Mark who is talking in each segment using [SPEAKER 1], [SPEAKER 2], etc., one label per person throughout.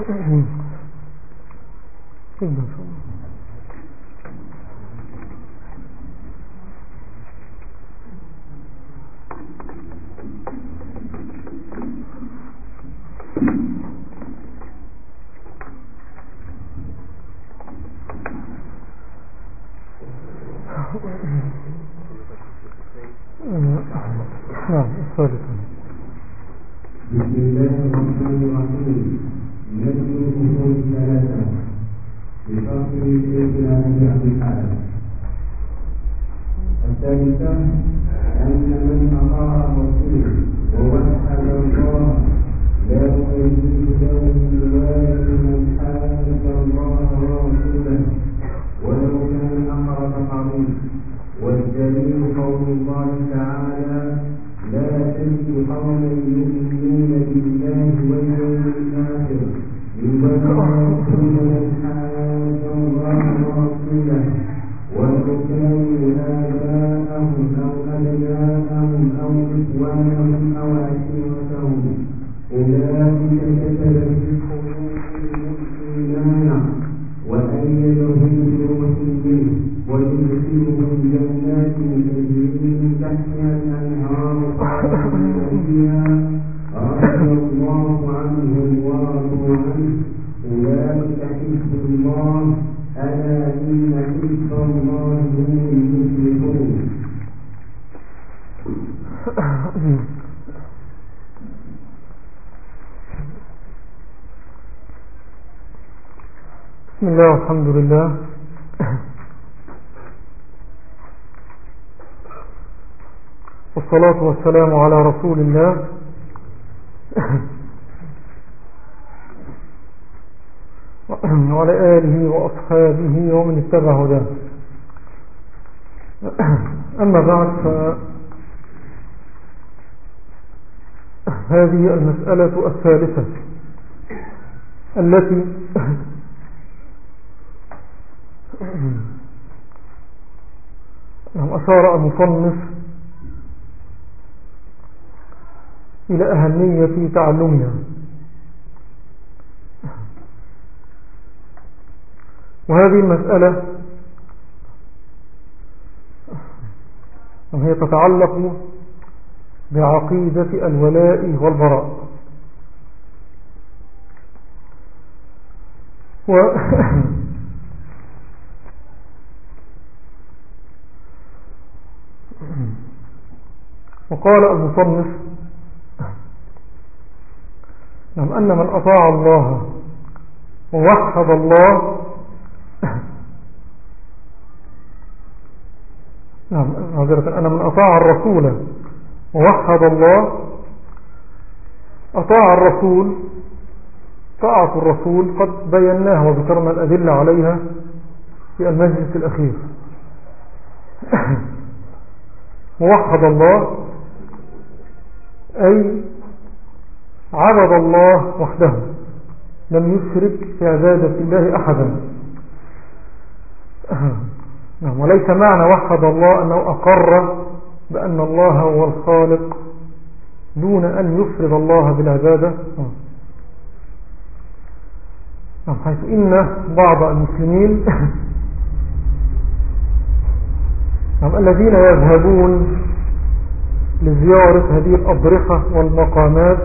[SPEAKER 1] نعم
[SPEAKER 2] الله
[SPEAKER 1] والحمد لله. والصلاة والسلام على رسول الله. وعلى آله وأصحابه ومن اتبع هداه. أما بعد هذه المسألة الثالثة التي أشار المصنف إلى أهمية تعلمها. وهذه المسألة وهي تتعلق بعقيدة الولاء والبراء. و وقال المصنف نعم أن من أطاع الله ووحد الله نعم أن من أطاع الرسول ووحد الله أطاع الرسول طاعة الرسول قد بيناها وذكرنا الأدلة عليها في المجلس الأخير. ووحد الله أي عبد الله وحده لم يشرك في عبادة الله أحدا. نعم وليس معنى وحد الله أنه أقر بأن الله هو الخالق دون أن يفرد الله بالعبادة نعم حيث إن بعض المسلمين نعم الذين يذهبون لزيارة هذه الأضرحة والمقامات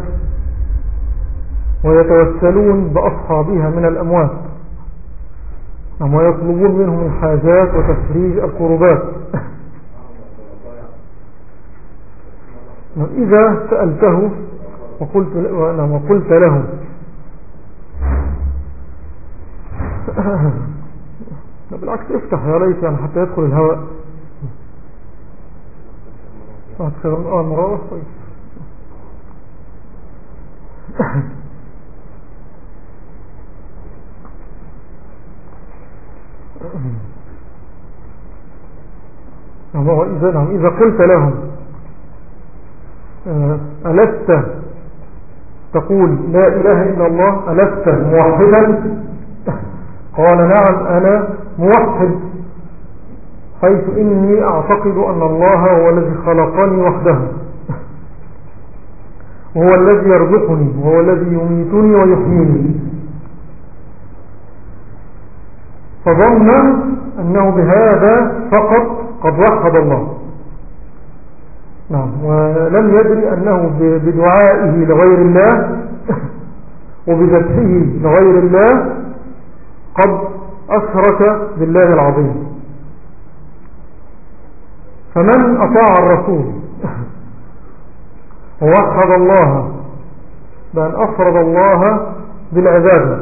[SPEAKER 1] ويتوسلون بأصحابها من الأموات نعم ويطلبون منهم الحاجات وتفريج القربات. إذا سألته وقلت, وقلت له بالعكس افتح يا ريت يعني حتى يدخل الهواء. طيب إذا, نعم إذا قلت لهم ألست تقول لا إله إلا الله ألست موحدا قال نعم أنا موحد حيث إني أعتقد أن الله هو الذي خلقني وحده. وهو الذي يرزقني وهو الذي يميتني ويحييني. فظن أنه بهذا فقط قد وحد الله. نعم ولم يدري أنه بدعائه لغير الله وبذبحه لغير الله قد أشرك بالله العظيم. فمن أطاع الرسول؟ ووحد الله. بأن أفرض الله بالعبادة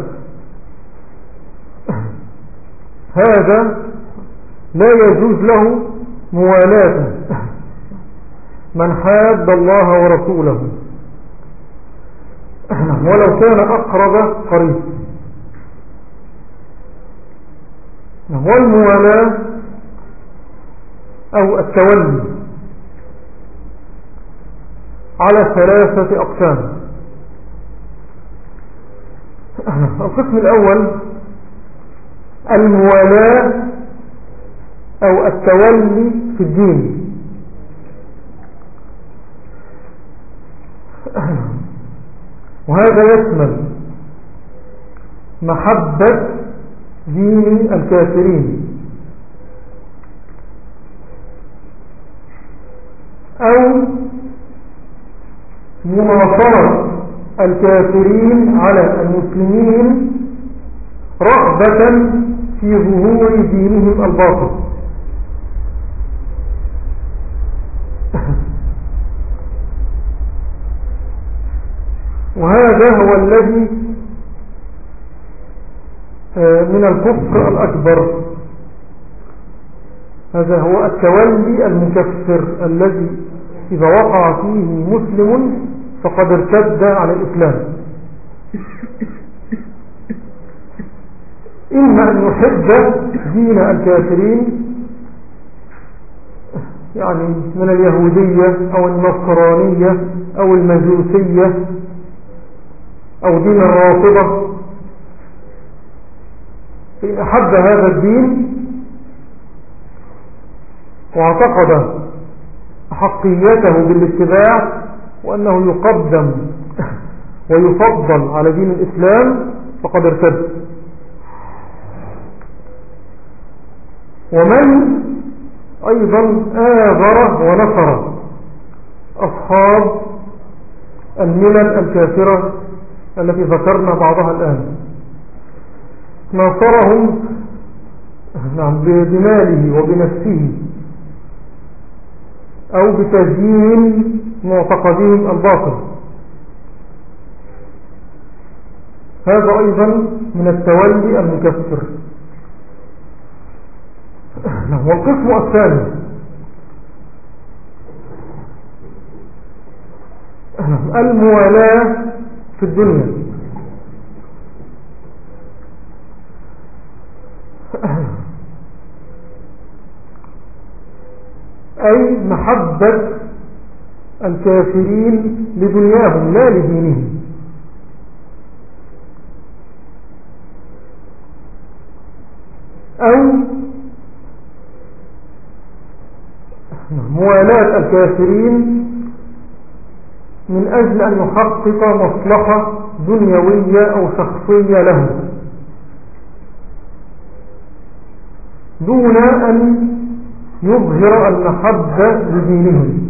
[SPEAKER 1] هذا لا يجوز له موالاة. من حاد الله ورسوله. ولو كان أقرب قريب. والموالاة أو التولي على ثلاثة أقسام. القسم الأول الموالاة أو التولي في الدين. وهذا يشمل محبة دين الكافرين. أو مناصرة الكافرين على المسلمين رغبة في ظهور دينهم الباطل. وهذا هو الذي آه، من الكفر الأكبر. هذا هو التولي المكفر الذي إذا وقع فيه مسلم فقد ارتد على الإسلام. إما أن يحب دين الكافرين يعني من اليهودية أو النصرانية أو المجوسية أو دين الرافضة فإن أحب هذا الدين واعتقد حقيته بالاتباع وأنه يقدم ويفضل على دين الإسلام فقد ارتد. ومن أيضا آذر ونصر أصحاب الملل الكافرة التي ذكرنا بعضها الآن. ناصرهم نعم بماله وبنفسه أو بتزيين معتقدهم الباطل. هذا أيضا من التولي المكفر. والقسم الثاني. الموالاة في الدنيا. أي محبة الكافرين لدنياهم لا لدينهم. أو موالاة الكافرين من أجل أن يحقق مصلحة دنيوية أو شخصية له دون أن يظهر المحبة لدينهم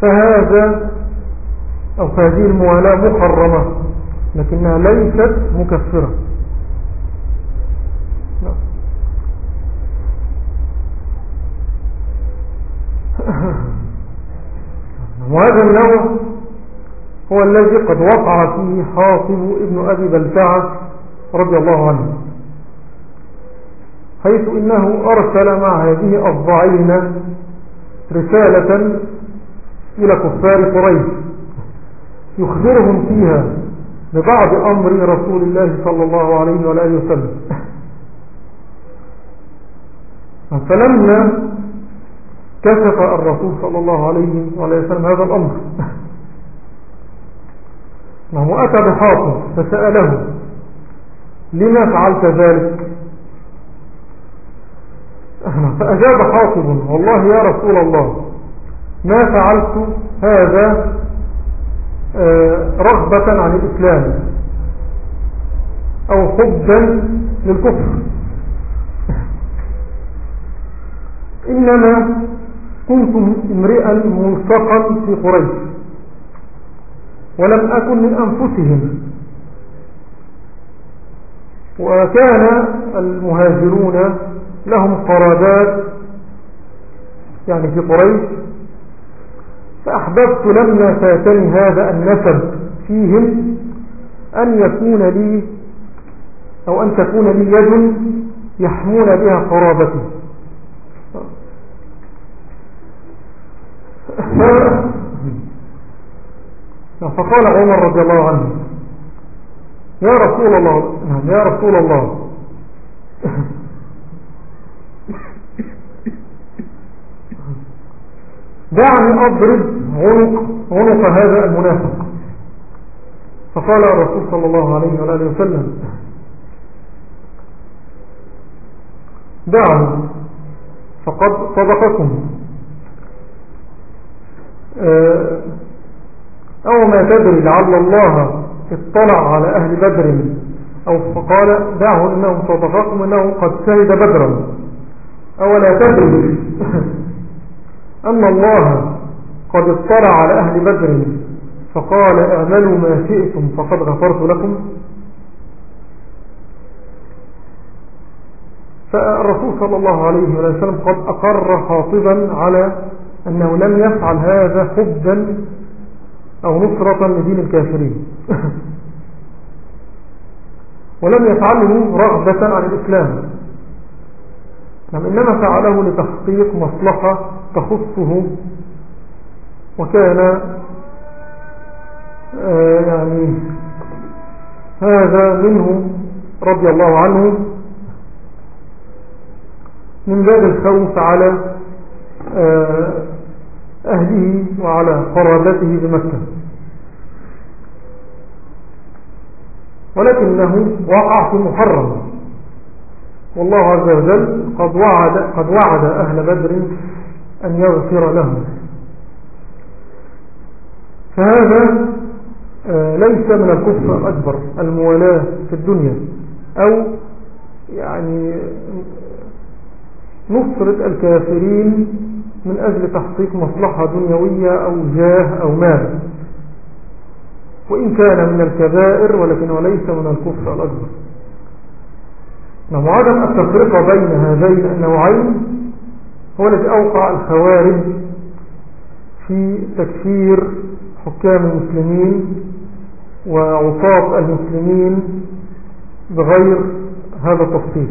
[SPEAKER 1] فهذا أو هذه الموالاة محرمة لكنها ليست مكفرة. وهذا النوع هو الذي قد وقع فيه حاطب ابن أبي بلتعة رضي الله عنه. حيث إنه أرسل مع هذه الضعينة رسالة إلى كفار قريش. يخبرهم فيها ببعض أمر رسول الله صلى الله عليه وآله وسلم. فلما كشف الرسول صلى الله عليه وسلم هذا الأمر وأتى بحاطم فسأله لما فعلت ذلك؟ فأجاب حاطب والله يا رسول الله ما فعلت هذا آه، رغبة عن الإسلام أو حبا للكفر. إنما كنت امرئا ملصقا في قريش ولم أكن من أنفسهم. وكان المهاجرون لهم قرابات يعني في قريش. فأحببت لما فاتني هذا النسب فيهم أن يكون لي أو أن تكون لي يد يحمون بها قرابتي. فقال عمر رضي الله عنه يا رسول الله يا رسول الله. دعني أضرب عنق, عنق هذا المنافق. فقال الرسول صلى الله عليه وآله وسلم دعني فقد صدقكم. آه، أو ما تدري لعل الله اطلع على أهل بدر. أو فقال دعه إنهم صدقكم إنه قد شهد بدرا. أو لا تدري. أن الله قد اطلع على أهل بدر فقال اعملوا ما شئتم فقد غفرت لكم. فالرسول صلى الله عليه وسلم قد أقر خاطبا على أنه لم يفعل هذا حبا أو نصرة لدين الكافرين. ولم يفعله رغبة عن الإسلام. نعم إنما فعله لتحقيق مصلحة تخصه وكان آه، يعني هذا منه رضي الله عنه. من باب الخوف على آه، أهله وعلى قرابته بمكة. ولكنه وقع في محرم. والله عز وجل قد وعد, قد وعد أهل بدر أن يغفر لهم فهذا آه، ليس من الكفر الأكبر الموالاة في الدنيا أو يعني نصرة الكافرين من أجل تحقيق مصلحة دنيوية أو جاه أو مال. وإن كان من الكبائر ولكنه ليس من الكفر الأكبر. نعم عدم التفرقة بين هذين النوعين هو الذي أوقع الخوارج في تكفير حكام المسلمين وعصاة المسلمين بغير هذا التفصيل.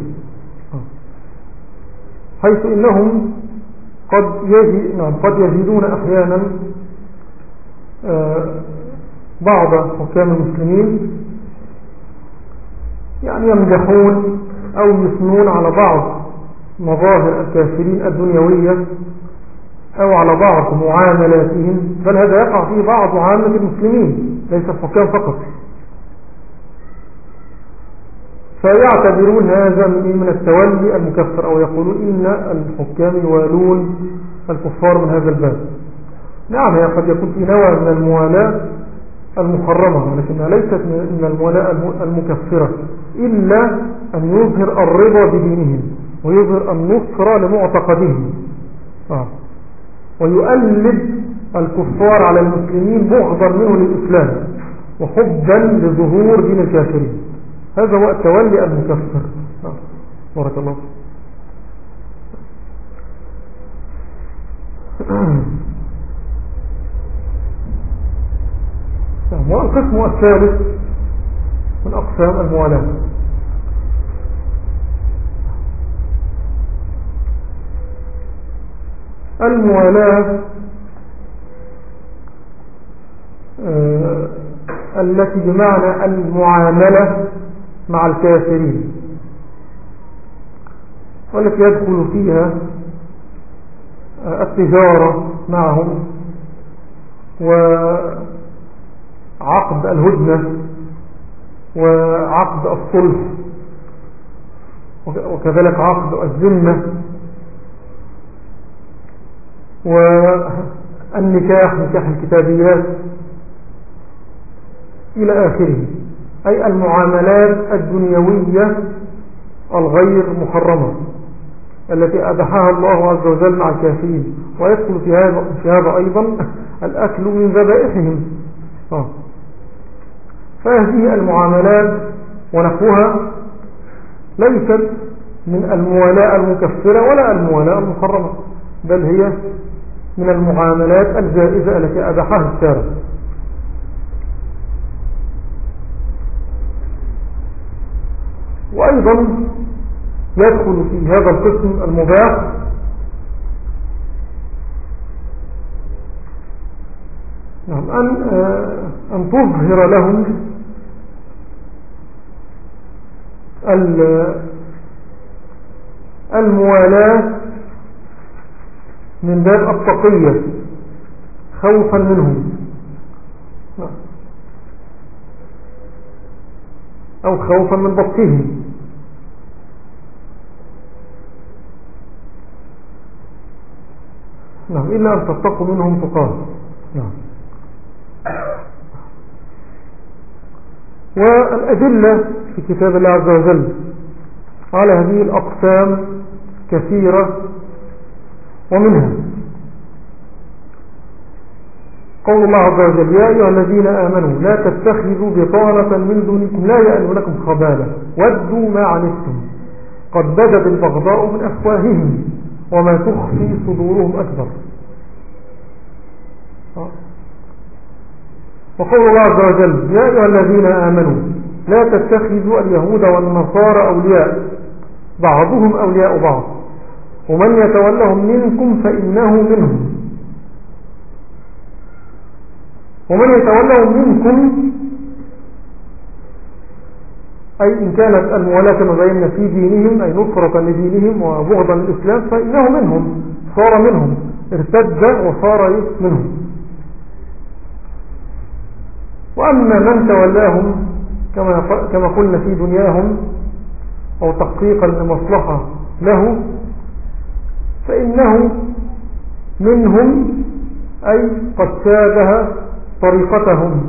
[SPEAKER 1] حيث إنهم قد, يجي نعم يجدون أحيانا آه، بعض حكام المسلمين يعني يمدحون أو يثنون على بعض. مظاهر الكافرين الدنيوية أو على بعض معاملاتهم بل هذا يقع في بعض عامة المسلمين ليس الحكام فقط. فيعتبرون هذا من التولي المكفر أو يقولون إن الحكام يوالون الكفار من هذا الباب. نعم هي قد يكون في نوع من الموالاة المحرمة ولكنها ليست من الموالاة المكفرة إلا أن يظهر الرضا بدينهم. ويظهر النصر لمعتقدهم. آه. ويؤلب الكفار على المسلمين بغضا منه للإسلام وحبا لظهور دين الكافرين. هذا هو التولي المكفر. آه. بارك الله والقسم الثالث من أقسام الموالاة. الموالاة آه، التي بمعنى المعاملة مع الكافرين. والتي يدخل فيها آه، التجارة معهم وعقد الهدنة وعقد الصلح وكذلك عقد الذمة. والنكاح نكاح الكتابيات إلى آخره أي المعاملات الدنيوية الغير محرمة التي أبحاها الله عز وجل مع الكافرين ويدخل في هذا, في هذا أيضا الأكل من ذبائحهم آه. فهذه المعاملات ونحوها ليست من الموالاة المكفرة ولا الموالاة المحرمة بل هي من المعاملات الجائزة التي أبحاها الشارع وأيضا يدخل في هذا القسم المباح نعم أن, آه، أن تظهر لهم الموالاة من باب التقية خوفا منهم. أو خوفا من بطهم نعم إلا أن تتقوا منهم تقاة. نعم. والأدلة في كتاب الله عز وجل على هذه الأقسام كثيرة. ومنها. قول الله عز وجل يا أيها الذين آمنوا لا تتخذوا بطانة من دونكم لا يألونكم خبالة ودوا ما عنتم. قد بدت البغضاء من أفواههم وما تخفي صدورهم أكبر. وقول الله عز وجل يا أيها الذين آمنوا لا تتخذوا اليهود والنصارى أولياء بعضهم أولياء بعض. ومن يتولهم منكم فإنه منهم. ومن يتولهم منكم أي إن كانت الموالاة كما في دينهم أي نصرة لدينهم وبغضا للإسلام فإنه منهم صار منهم ارتد وصار منهم. وأما من تولاهم كما كما قلنا في دنياهم أو تحقيقا لمصلحة له فإنه منهم أي قد شابه طريقتهم.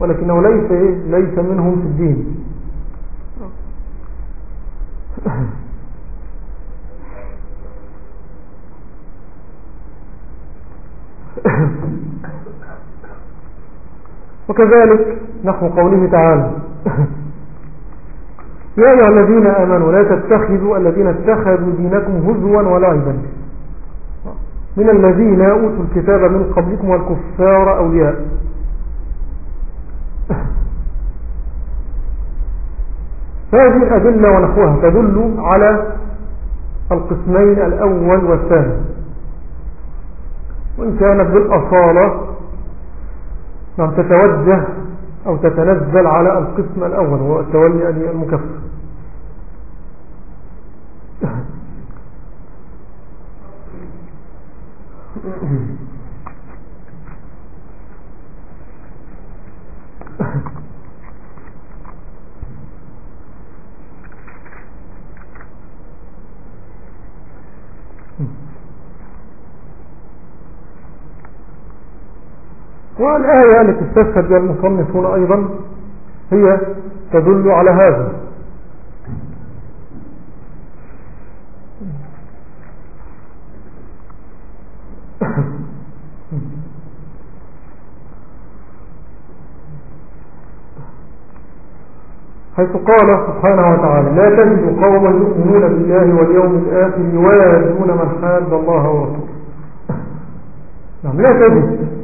[SPEAKER 1] ولكنه ليس ليس منهم في الدين. وكذلك نحو قوله تعالى. يا أيها الذين آمنوا لا تتخذوا الذين اتخذوا دينكم هزوا ولعبا من الذين أوتوا الكتاب من قبلكم والكفار أولياء. هذه الأدلة ونحوها تدل على القسمين الأول والثاني. وإن كانت بالأصالة نعم تتوجه أو تتنزل على القسم الأول وهو التولي المكفر. والآية التي استشهد بها المصنفون أيضا هي تدل على هذا. حيث قال سبحانه وتعالى لا تجد قوما يؤمنون بالله واليوم الآخر يوازون من حاد الله ورسوله. نعم لا تجد.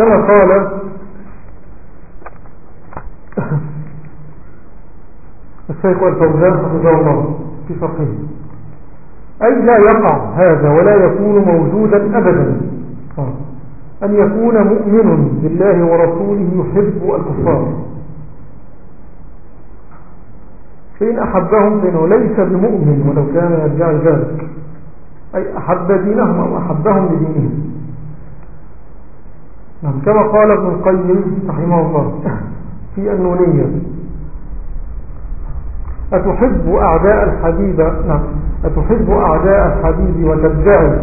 [SPEAKER 1] كما قال الشيخ الفوزان حفظه الله في فقه أي لا يقع هذا ولا يكون موجودا أبدا. أن يكون مؤمن بالله ورسوله يحب الكفار. فإن أحبهم فإنه ليس بمؤمن ولو كان يرجع ذلك. أي أحب دينهم أو أحبهم لدينهم. كما قال ابن القيم رحمه الله في النونية. أتحب أعداء الحبيب؟ نعم أتحب أعداء الحبيب وتدعي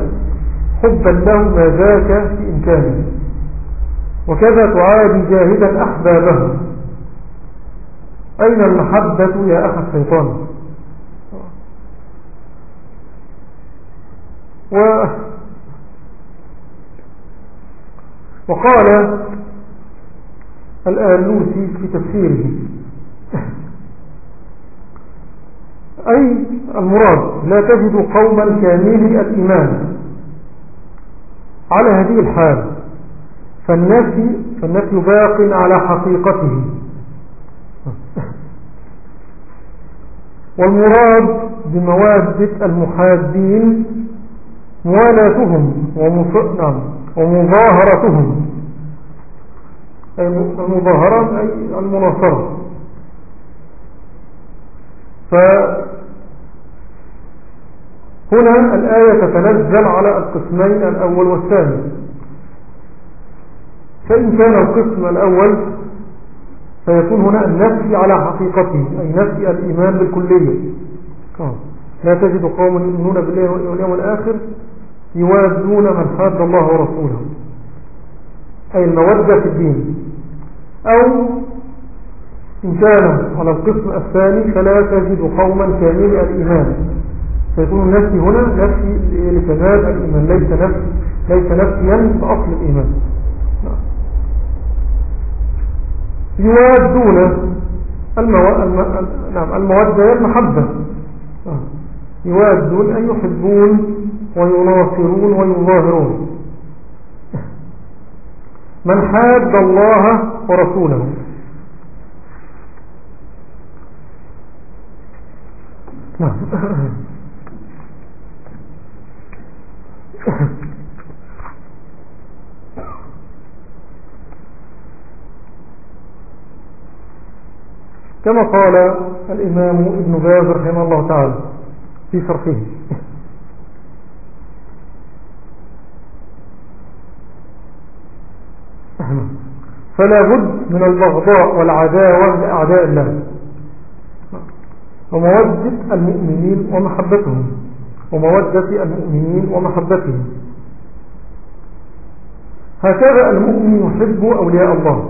[SPEAKER 1] حبا له ما ذاك في إمكانه. وكذا تعادي جاهدا أحبابه. أين المحبة يا أخ الشيطان؟ و وقال الآلوسي في تفسيره. أي المراد لا تجد قوما كامل الإيمان على هذه الحال فالنفي, فالنفي باق على حقيقته. والمراد بموادة المحادين موالاتهم نعم، ومظاهرتهم. المظاهرة أي المناصرة. فهنا الآية تتنزل على القسمين الأول والثاني. فإن كان القسم الأول فيكون هنا النفي على حقيقته أي نفي الإيمان بالكلية. آه. لا تجد قوم يؤمنون بالله واليوم الآخر يوادون من حاد الله ورسوله. أي المودة في الدين. أو إن كان على القسم الثاني فلا تجد قوما كامل الإيمان. فيكون النفي هنا نفي لكمال الإيمان. ليس نفي ليس نفيا بأصل الإيمان. يوادون المو... الم... نعم المودة المحبة يوادون أن يحبون ويناصرون ويظاهرون. من حاد الله ورسوله. نعم. كما قال الإمام ابن باز رحمه الله تعالى في شرحه. فلا بد من البغضاء والعداوة لأعداء الله. ومودة المؤمنين ومحبتهم. ومودة المؤمنين ومحبتهم. هكذا المؤمن يحب أولياء الله.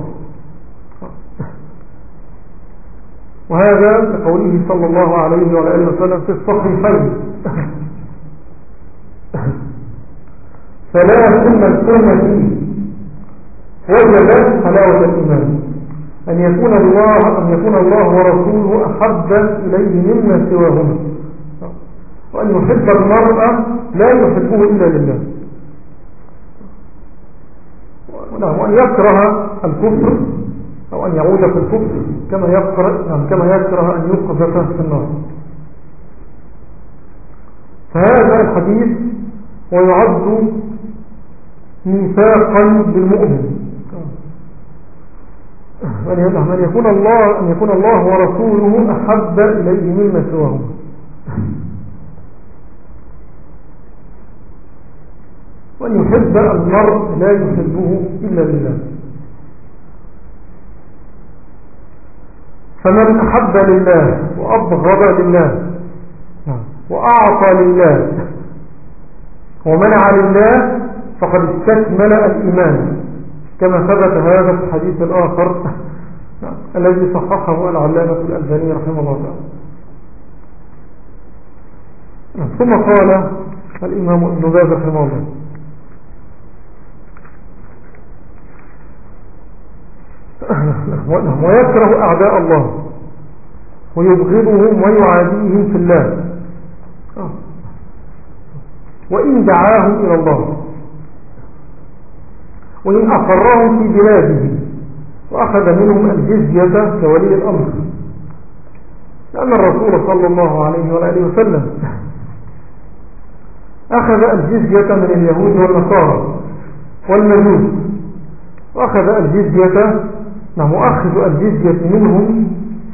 [SPEAKER 1] وهذا لقوله صلى الله عليه وآله وسلم في الصحيحين ثلاث من كن فيه. وجد حلاوة الإيمان. أن يكون الله أن يكون الله ورسوله أحب إليه مما سواهما. وأن يحب المرأة لا يحبه إلا لله. وأن يكره الكفر أو أن يعود في الكفر كما يكره, نعم كما يكره أن يقذف في النار. فهذا الحديث ويعد ميثاقا بالمؤمن. أن يكون الله أن يكون الله ورسوله أحب إليه مما سواهما. وأن يحب المرء لا يحبه إلا لله. فمن أحب لله وأبغض لله وأعطى لله ومنع لله فقد استكمل الإيمان. كما ثبت هذا في الحديث الآخر الذي صححه العلامة الألباني رحمه الله تعالى. ثم قال الإمام ابن رحمه الله. ويكره أعداء الله ويبغضهم ويعاديهم في الله. وإن دعاهم إلى الله وإن أقرهم في بلاده وأخذ منهم الجزية كولي الأمر. لأن الرسول صلى الله عليه وآله وسلم أخذ الجزية من اليهود والنصارى والمجوس. وأخذ الجزية نعم وأخذ الجزية منهم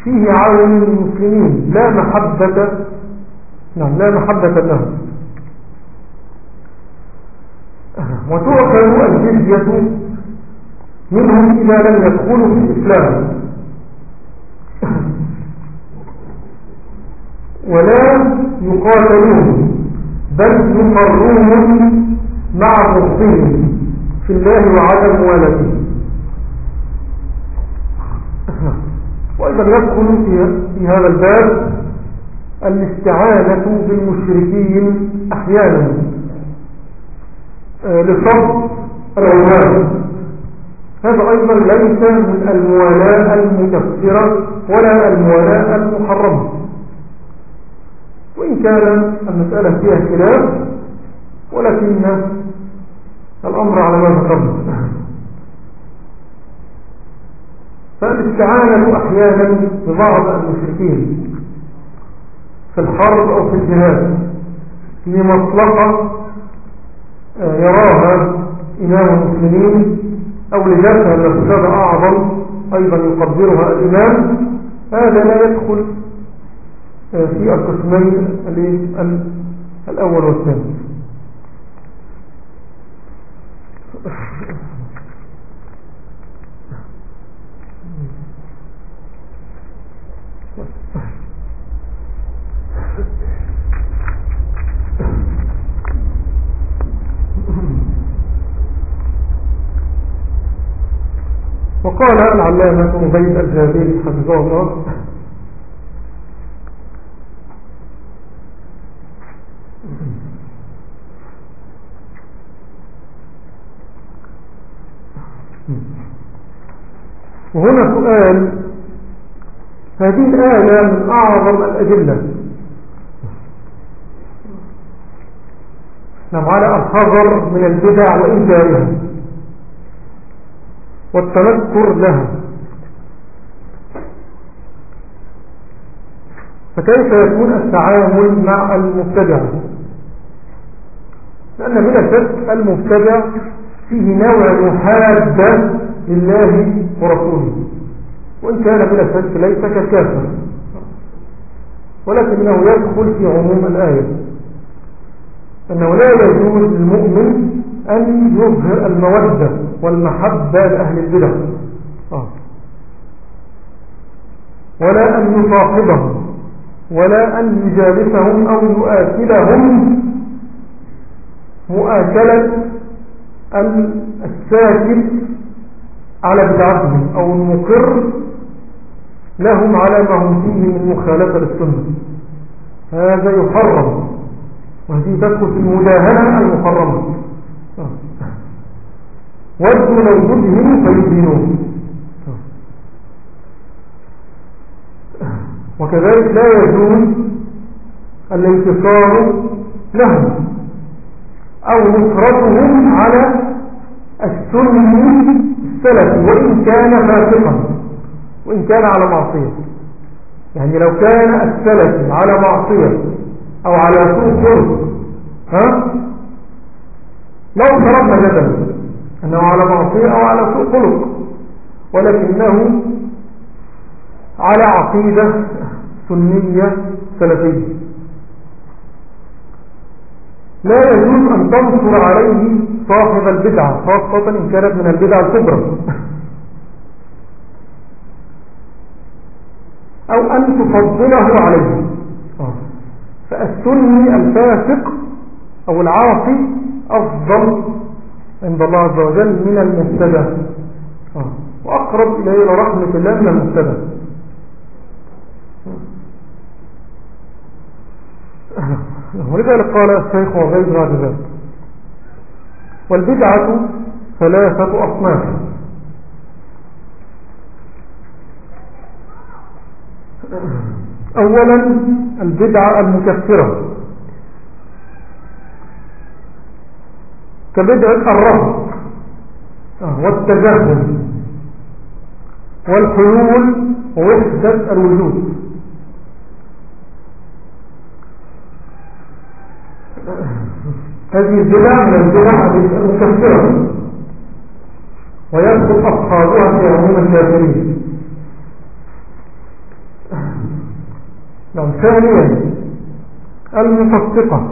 [SPEAKER 1] فيه عون للمسلمين لا محبة نعم لا محبة لهم. وتؤخذ الجزية منهم إذا لم يدخلوا في الإسلام. ولا يقاتلون بل يقرون مع بغضهم في الله وعدم والده. وأيضا يدخل في هذا الباب الاستعانة بالمشركين أحيانا. لصرف الأولاد. هذا أيضا ليس من الموالاة المكفرة ولا الموالاة المحرمة. وإن كان المسألة فيها خلاف ولكن الأمر على ما ذكرنا. فالاستعانة أحيانا ببعض المشركين في الحرب أو في الجهاد لمصلحة آه، يراها إمام المسلمين أو لجهة لفساد أعظم أيضا يقدرها الإمام. هذا لا يدخل آه، في القسمين الأول والثاني. وقال العلامة مبين الجابير حفظه الله. وهنا سؤال هذه الآية من أعظم الأدلة. نعم على الحذر من البدع وإنكارها. والتنكر لها. فكيف يكون التعامل مع المبتدع؟ لأن من الشك المبتدع فيه نوع محادة لله ورسوله. وإن كان بلا شك ليس كالكافر ولكنه يدخل في عموم الآية. أنه لا يجوز للمؤمن أن يظهر المودة والمحبة لأهل البدع. آه. ولا أن يصاحبهم ولا أن يجالسهم أو يؤكلهم مؤاكلة الساكت على بدعتهم أو المقر لهم على ما هم فيه من مخالفة للسنة. هذا يحرم وهذه تدخل في المداهنة المحرمة. ودوا لو تدهنوا فيدهنون وكذلك لا يجوز الانتصار لهم أو نصرتهم على السنة السلفي وإن كان فاسقا وإن كان على معصية. يعني لو كان السلفي على معصية أو على سوء خلق ها؟ لو فرضنا جدلا. أنه على معصية أو على سوء خلق. ولكنه على عقيدة سنية سلفية. لا يجوز أن تنصر عليه صاحب البدعة خاصة إن كانت من البدعة الكبرى. أو أن تفضله عليه. فالسني الفاسق أو العاصي أفضل عند الله عز وجل من المبتدع وأقرب إليه إلى رحمة الله من المبتدع ولذلك قال الشيخ وغير ذلك. والبدعة ثلاثة أصناف. أولا البدعة المكفرة. كبدعة الرفض والتجهل والحلول ووحدة الوجود. هذه البدع من البدع المكفرة ويدخل أصحابها في عموم الكافرين نعم ثانيا المفسقة.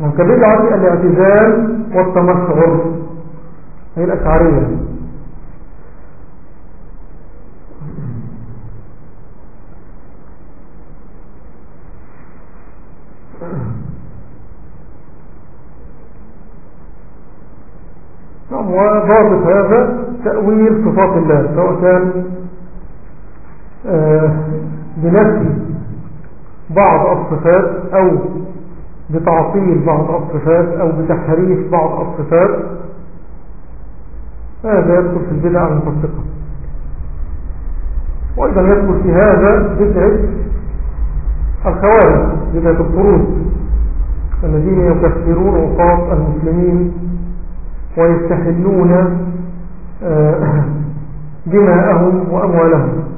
[SPEAKER 1] نعم كبدعة الاعتزال والتمشعر هي الأشعرية. نعم وضابط هذا تأويل صفات الله سواء كان آه، بنفي بعض الصفات أو بتعطيل بعض الصفات أو بتحريف بعض الصفات. هذا يدخل في البدع المفسقة وأيضا يدخل في هذا بدعة الخوارج بدعة الطرود الذين يكفرون أوقات المسلمين ويستحلون آه، دماءهم وأموالهم.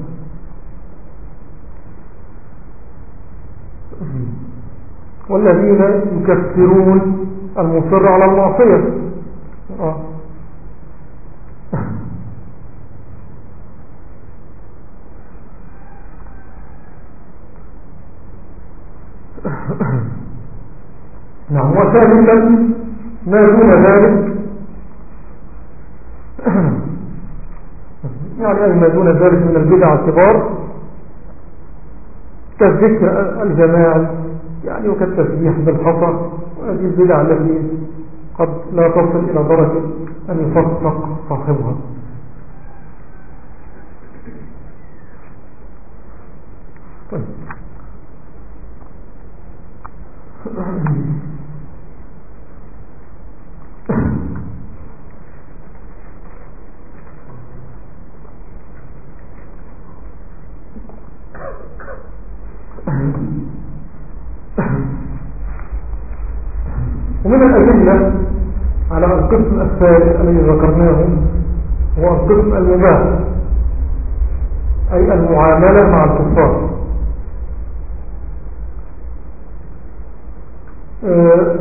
[SPEAKER 1] والذين يكفرون المصر على المعصية. آه. نعم وثالثا ما دون ذلك. يعني أي ما دون ذلك من البدع الكبار. كالذكر الجماعي. يعني وكالتسبيح بالحصى وهذه البدع التي قد لا تصل إلى درجة أن يفصق صاحبها. طيب. ومن الأدلة على القسم الثالث الذي ذكرناه هو القسم المباح أي المعاملة مع الكفار. آه،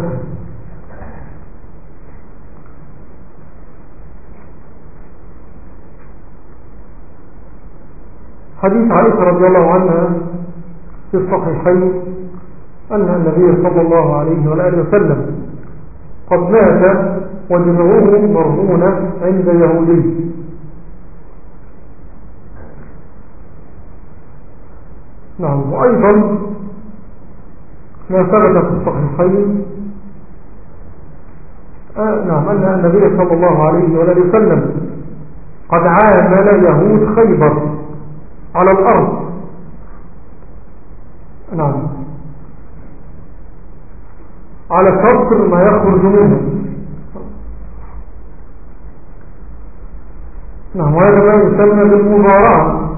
[SPEAKER 1] حديث عائشة رضي الله عنها في الصحيحين أن النبي صلى الله عليه وآله وسلم قد مات ودمعه مرهونة عند يهودي. نعم وأيضا ما ثبت في الصحيحين آه نعم أن النبي صلى الله عليه وآله وسلم قد عامل يهود خيبر على الأرض. نعم. على شطر ما يخرج منه. نعم وهذا ما يسمى بالمضارعة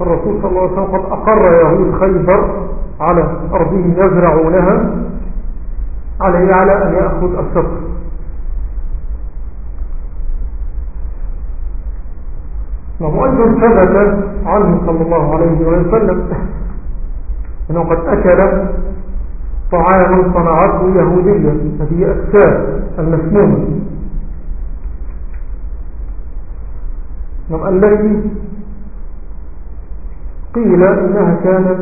[SPEAKER 1] الرسول صلى الله عليه وسلم قد أقر يهود خيبر على أرضهم يزرعونها عليه على أن يأخذ الشطر نعم وأيضا ثبت عنه صلى الله عليه وسلم أنه قد أكل طعام صنعته يهودية هذه أكساب المسمومة نعم التي قيل إنها كانت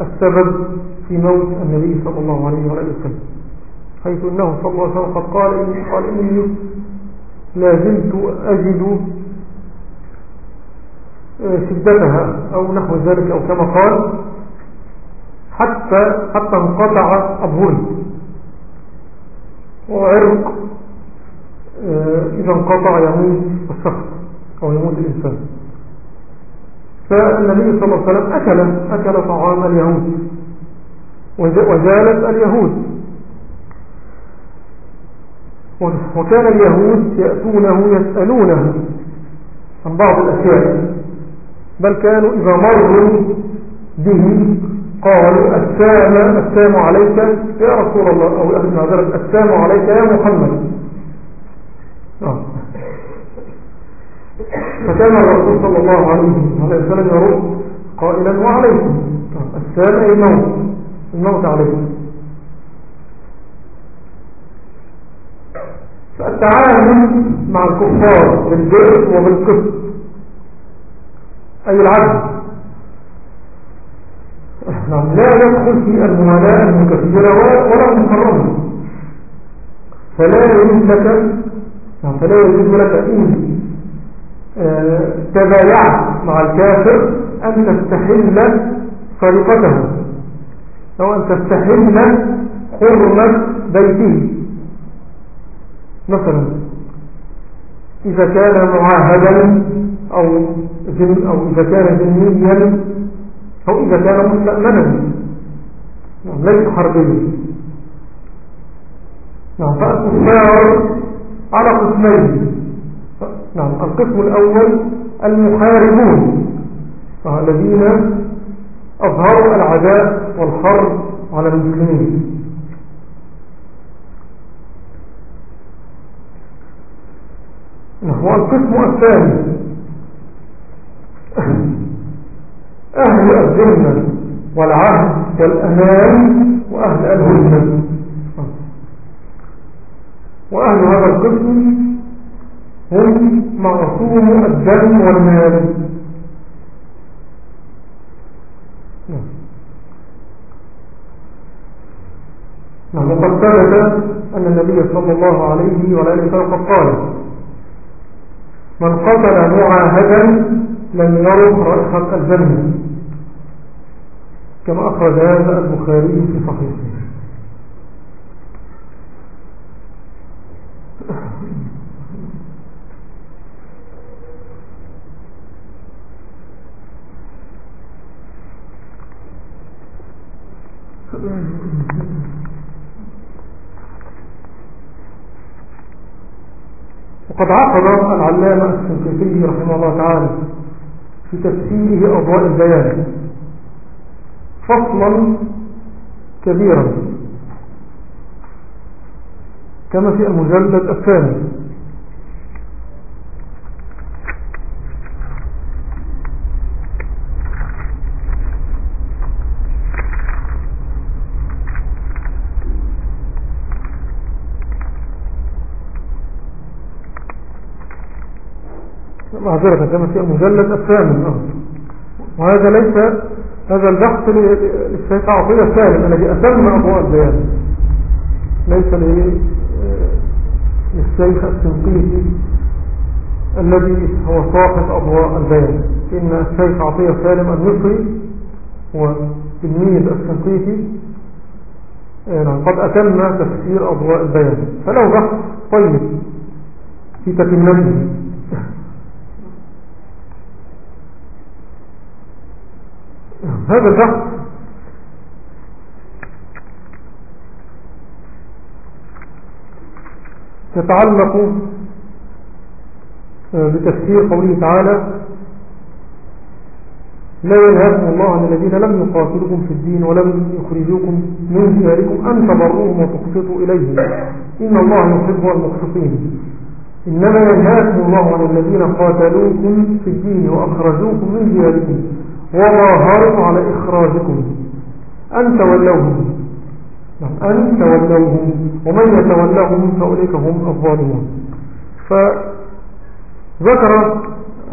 [SPEAKER 1] السبب في موت النبي صلى الله عليه وسلم حيث أنه صلى الله عليه وسلم قد قال إني, قال إني لا زلت أجد شدتها أو نحو ذلك أو كما قال. حتى حتى انقطع أبهري وعرق آه، إذا انقطع يموت الشخص أو يموت الإنسان. فالنبي صلى الله عليه وسلم أكل أكل طعام اليهود. وزالت اليهود. وكان اليهود يأتونه يسألونه عن بعض الأشياء. بل كانوا إذا مروا به قالوا السلام السلام عليك يا رسول الله أو أهل معذرة السلام عليك يا محمد. آه. فكان الرسول صلى الله عليه وسلم يرد قائلا وعليكم. آه. السلام أي الموت؟ الموت عليكم فالتعامل مع الكفار بالبئر وبالقسط أي العدل نعم. لا يدخل في الموالاة المكثرة ولا المحرمة فلا يجوز لك نعم فلا يجوز لك إن آه، تبايعت مع الكافر أن تستحل سرقته أو أن تستحل حرمة بيته. مثلا إذا كان معاهدا أو, أو إذا كان جنيا أو إذا كان مستأمنا نعم ليس حربيا نعم فالكفار على قسمين. نعم القسم الأول المحاربون. الذين أظهروا العداء والحرب على المسلمين. هو القسم الثاني. أهل الذمة والعهد والأمان وأهل الهدنة وأهل هذا القسم هم معصوم الدم والمال. نعم. وقد ثبت أن النبي صلى الله عليه وآله وسلم قال من قتل معاهدا لم يرم رائحة الجنة. كما أخرج هذا البخاري في صحيحه. وقد عقد العلامة السنكفي رحمه الله تعالى في تفسيره أضواء البيان. فصلا كبيرا. كما في المجلد الثاني. معذرة كما في المجلد الثامن. وهذا ليس هذا البحث للشيخ عطية الثالث الذي أتم أضواء البيان. ليس للشيخ السنقيتي الذي هو صاحب أضواء البيان. إن الشيخ عطية سالم المصري هو تلميذ السنقيتي آه، قد أتم تفسير أضواء البيان. فله بحث طيب في تتمته هذا البحث يتعلق آه، بتفسير قوله تعالى لا ينهاكم الله عن الذين لم يقاتلكم في الدين ولم يخرجوكم من دياركم أن تبروهم وتقسطوا إليهم. إن الله يحب المقسطين. إنما ينهاكم الله عن الذين قاتلوكم في الدين وأخرجوكم من دياركم. وظاهروا على إخراجكم. أن تولوهم. نعم، أن تولوهم. ومن يتولوهم فأولئك هم الظالمون. فذكر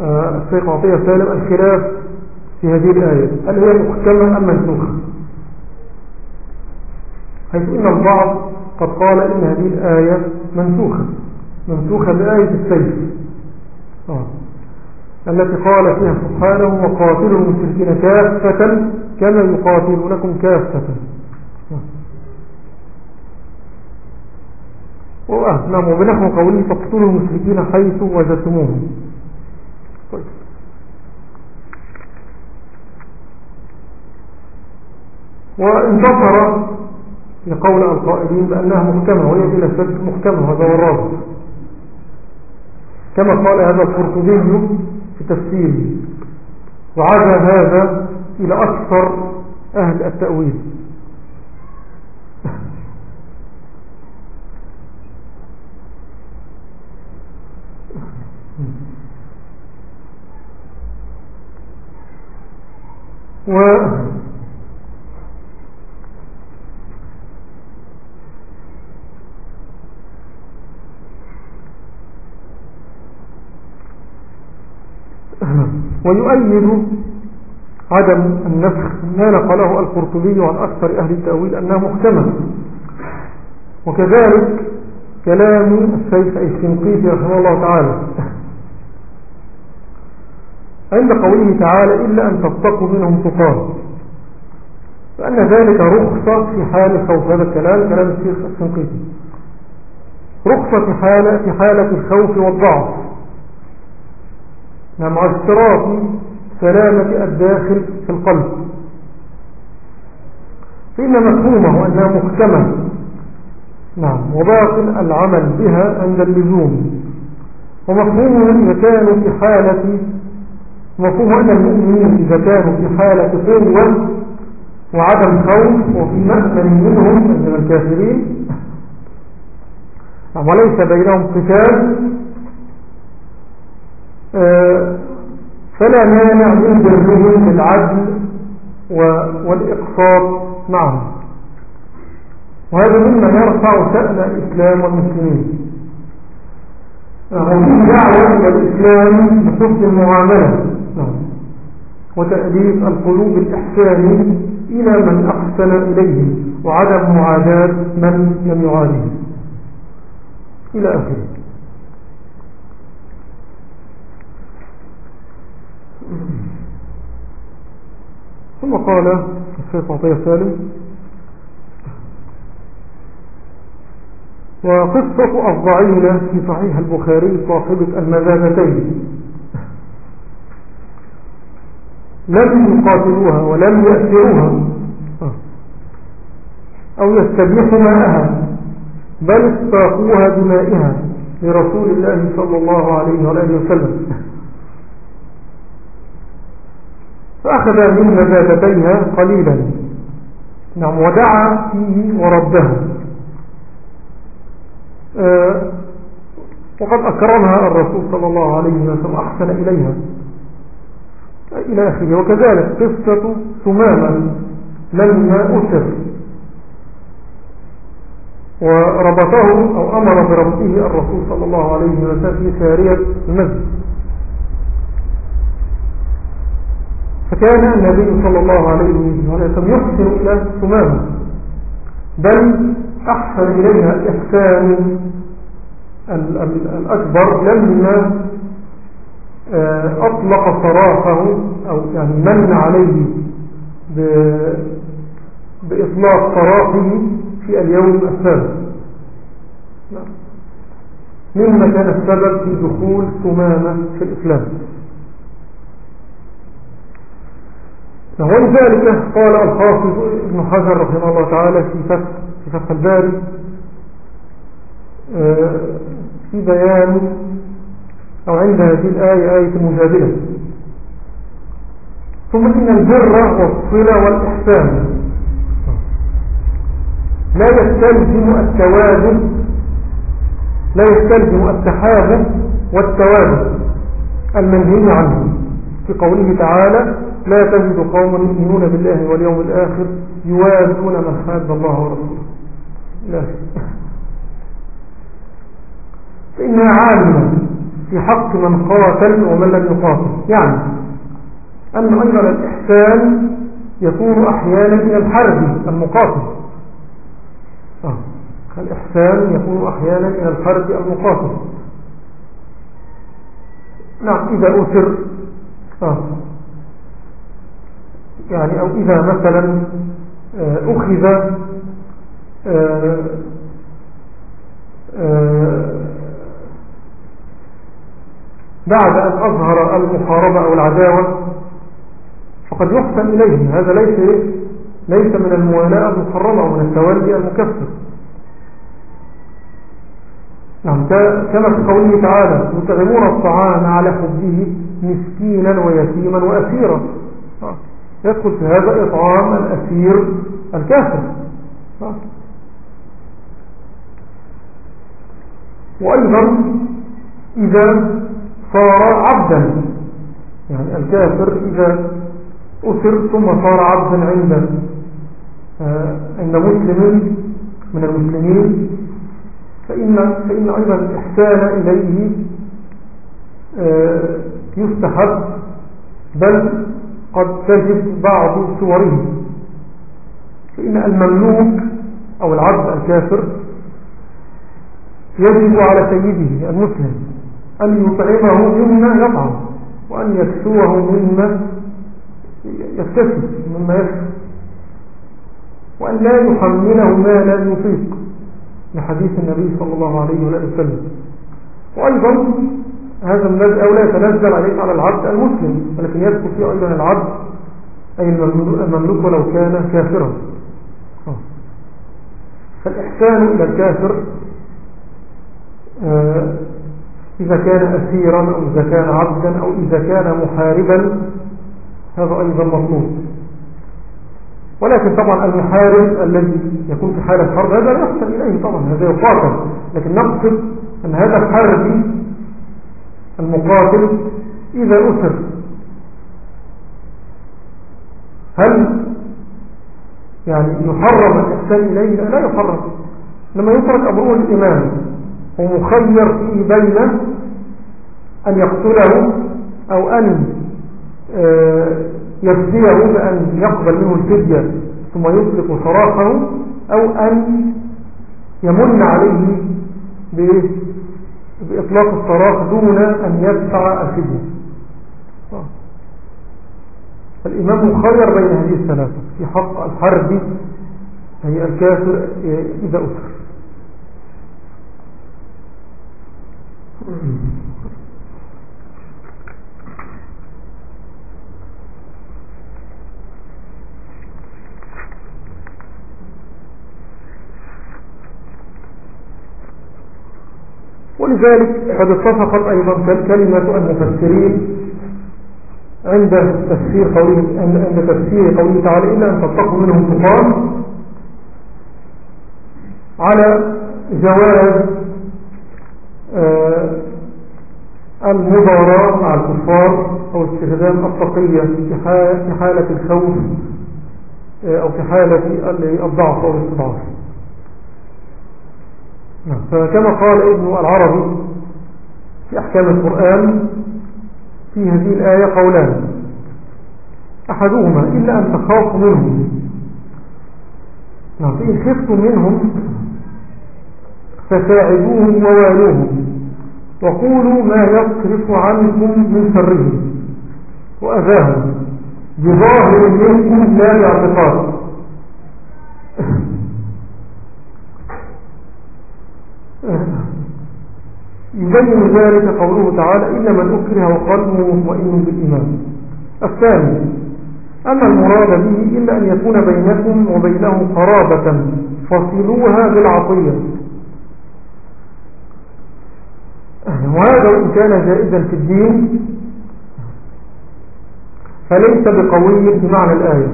[SPEAKER 1] آه، الشيخ عطية سالم الخلاف في هذه الآية. هل هي محكمة أم منسوخة حيث إن البعض قد قال إن هذه الآية منسوخة منسوخة بآية السيف. آه. التي قال فيها سبحانه وقاتلوا المشركين كافة كما يقاتلونكم كافة. نعم وبنحو قوله تقتلوا المشركين حيث وجدتموهم. طيب. وانتصر لقول القائلين بأنها محكمة وهي بلا شك محكمة هذا هو الرابط كما قال هذا القرطبي في تفسيره وعاد هذا إلى أكثر أهل التأويل. و ويؤيد عدم النسخ ما نقله القرطبي عن أكثر أهل التأويل أنها محكمة وكذلك كلام الشيخ الشنقيطي رحمه الله تعالى. عند قوله تعالى إلا أن تتقوا منهم تقام فأن ذلك رخصة في حال خوف. هذا الكلام كلام الشيخ الشنقيطي. رخصة في حالة, في حالة الخوف والضعف. نعم اشتراط سلامة الداخل في القلب. فإن مفهومه أنها محكمة. نعم وباطل العمل بها عند اللزوم. ومفهومه إذا كانوا في حالة مفهوم أن المؤمنين إذا كانوا في حالة قوة وعدم خوف وفي مأمن منهم من الكافرين. وليس بينهم قتال آه، فلا مانع من برهم بالعدل والإقصاد. معهم وهذا مما يرفع شأن الإسلام والمسلمين. وفي دعوة إلى الإسلام بحسن المعاملة. وتأليف القلوب الإحسان إلى من أحسن إليه وعدم معاداة من لم يعاديه إلى آخره. ثم قال الشيخ عطية سالم وقصة الضعينة في صحيح البخاري صاحبة المذابتين. لم يقاتلوها ولم يأثروها أو يستبيحوا ماءها بل استاقوها بمائها لرسول الله صلى الله عليه وآله وسلم. فأخذ من نباتتيها قليلا. نعم ودعا فيه وردها آه، وقد أكرمها الرسول صلى الله عليه وسلم أحسن إليها. إلى آخره. وكذلك قصة ثماما لما أسر. وربطه أو أمر بربطه الرسول صلى الله عليه وسلم في سارية المسجد. فكان النبي صلى الله عليه وسلم يحسن إلى ثمامة بل أحسن إليها إحسان الأكبر لما آه، أطلق صراحة أو يعني من عليه بإطلاق صراحة في اليوم السابق مما كان السبب في دخول ثمامة في الإسلام. ولذلك قال الحافظ ابن حجر رحمه الله تعالى في فتح, في فتح الباري آه، في بيان أو عند هذه الآية آية المجادلة ثم إن البر والصلة والإحسان لا يستلزم التوازن لا يستلزم التحابب والتوازن المنهي عنه. في قوله تعالى لا تجد قوم يؤمنون بالله واليوم الآخر يوازون من حاد الله ورسوله. لا. فإنها عالمة في حق من قاتل ومن لم يقاتل. يعني أن أيضا الإحسان يكون أحيانا من الحرب المقاتل. آه. الإحسان يكون أحيانا من الحرب المقاتل. نعم إذا أسر يعني أو إذا مثلا آه، أخذ آه، آه، بعد أن أظهر المحاربة أو العداوة فقد يحسن إليه. هذا ليس ليس من الموالاة المحرمة أو من التولي المكفر. نعم كما في قوله تعالى يطعمون الطعام على حبه مسكينا ويتيما وأسيرا. يدخل في هذا إطعام الأسير الكافر. وأيضا إذا صار عبدا. يعني الكافر إذا أسر ثم صار عبدا عند آه، عند مسلم من المسلمين. فإن, فإن أيضا الإحسان إليه آه، يستحب بل قد تجد بعض صوره. فإن المملوك أو العبد الكافر يجب على سيده المسلم أن يطعمه مما يطعم وأن يكسوه مما يكتسب مما يكسب وأن لا يحمله ما لا يطيق. لحديث النبي صلى الله عليه وسلم. وأيضا هذا من باب أولى يتنزل عليه على العبد المسلم ولكن يدخل فيه أيضا العبد أي المملوك ولو كان كافرا. فالإحسان إلى الكافر آه، إذا كان أسيرا أو إذا كان عبدا أو إذا كان محاربا هذا أيضا مطلوب. ولكن طبعا المحارب الذي يكون في حالة حرب هذا لا يحسن إليه طبعا هذا يقاتل. لكن نقصد أن هذا الحربي المقاتل إذا أسر. هل يعني يحرم الإحسان إليه؟ لا يحرم. لما يترك أمره الإمام ومخير فيه بين أن يقتله أو أن آه، يفديه بأن يقبل منه الفدية ثم يطلق صراحة أو أن يمن عليه بإطلاق الصراح دون أن يدفع الفدية. الإمام مخير بين هذه الثلاثة في حق الحرب هي الكافر إذا أسر ولذلك قد اتفقت أيضا كلمة المفسرين عند تفسير قوله عند تفسير قوله تعالى إلا أن تتقوا منهم تقام على جواز آه، المضاراة مع الكفار أو استخدام التقية في حالة الخوف آه، أو في حالة الضعف أو الاستضعاف. فكما قال ابن العربي في أحكام القرآن في هذه الآية قولان أحدهما إلا أن تخافوا منهم. نعم. فإن خفتم منهم فساعدوهم ووالوهم وقولوا ما يصرف عنكم من شرهم وأذاهم بظاهر منكم لا باعتقاد. يبين ذلك قوله تعالى إلا من أكره وقلبه مطمئن بالإيمان. الثاني أن المراد به إلا أن يكون بينكم وبينه قرابة فصلوها بالعطية وهذا إن كان جائزا في الدين فليس بقوي بمعنى الآية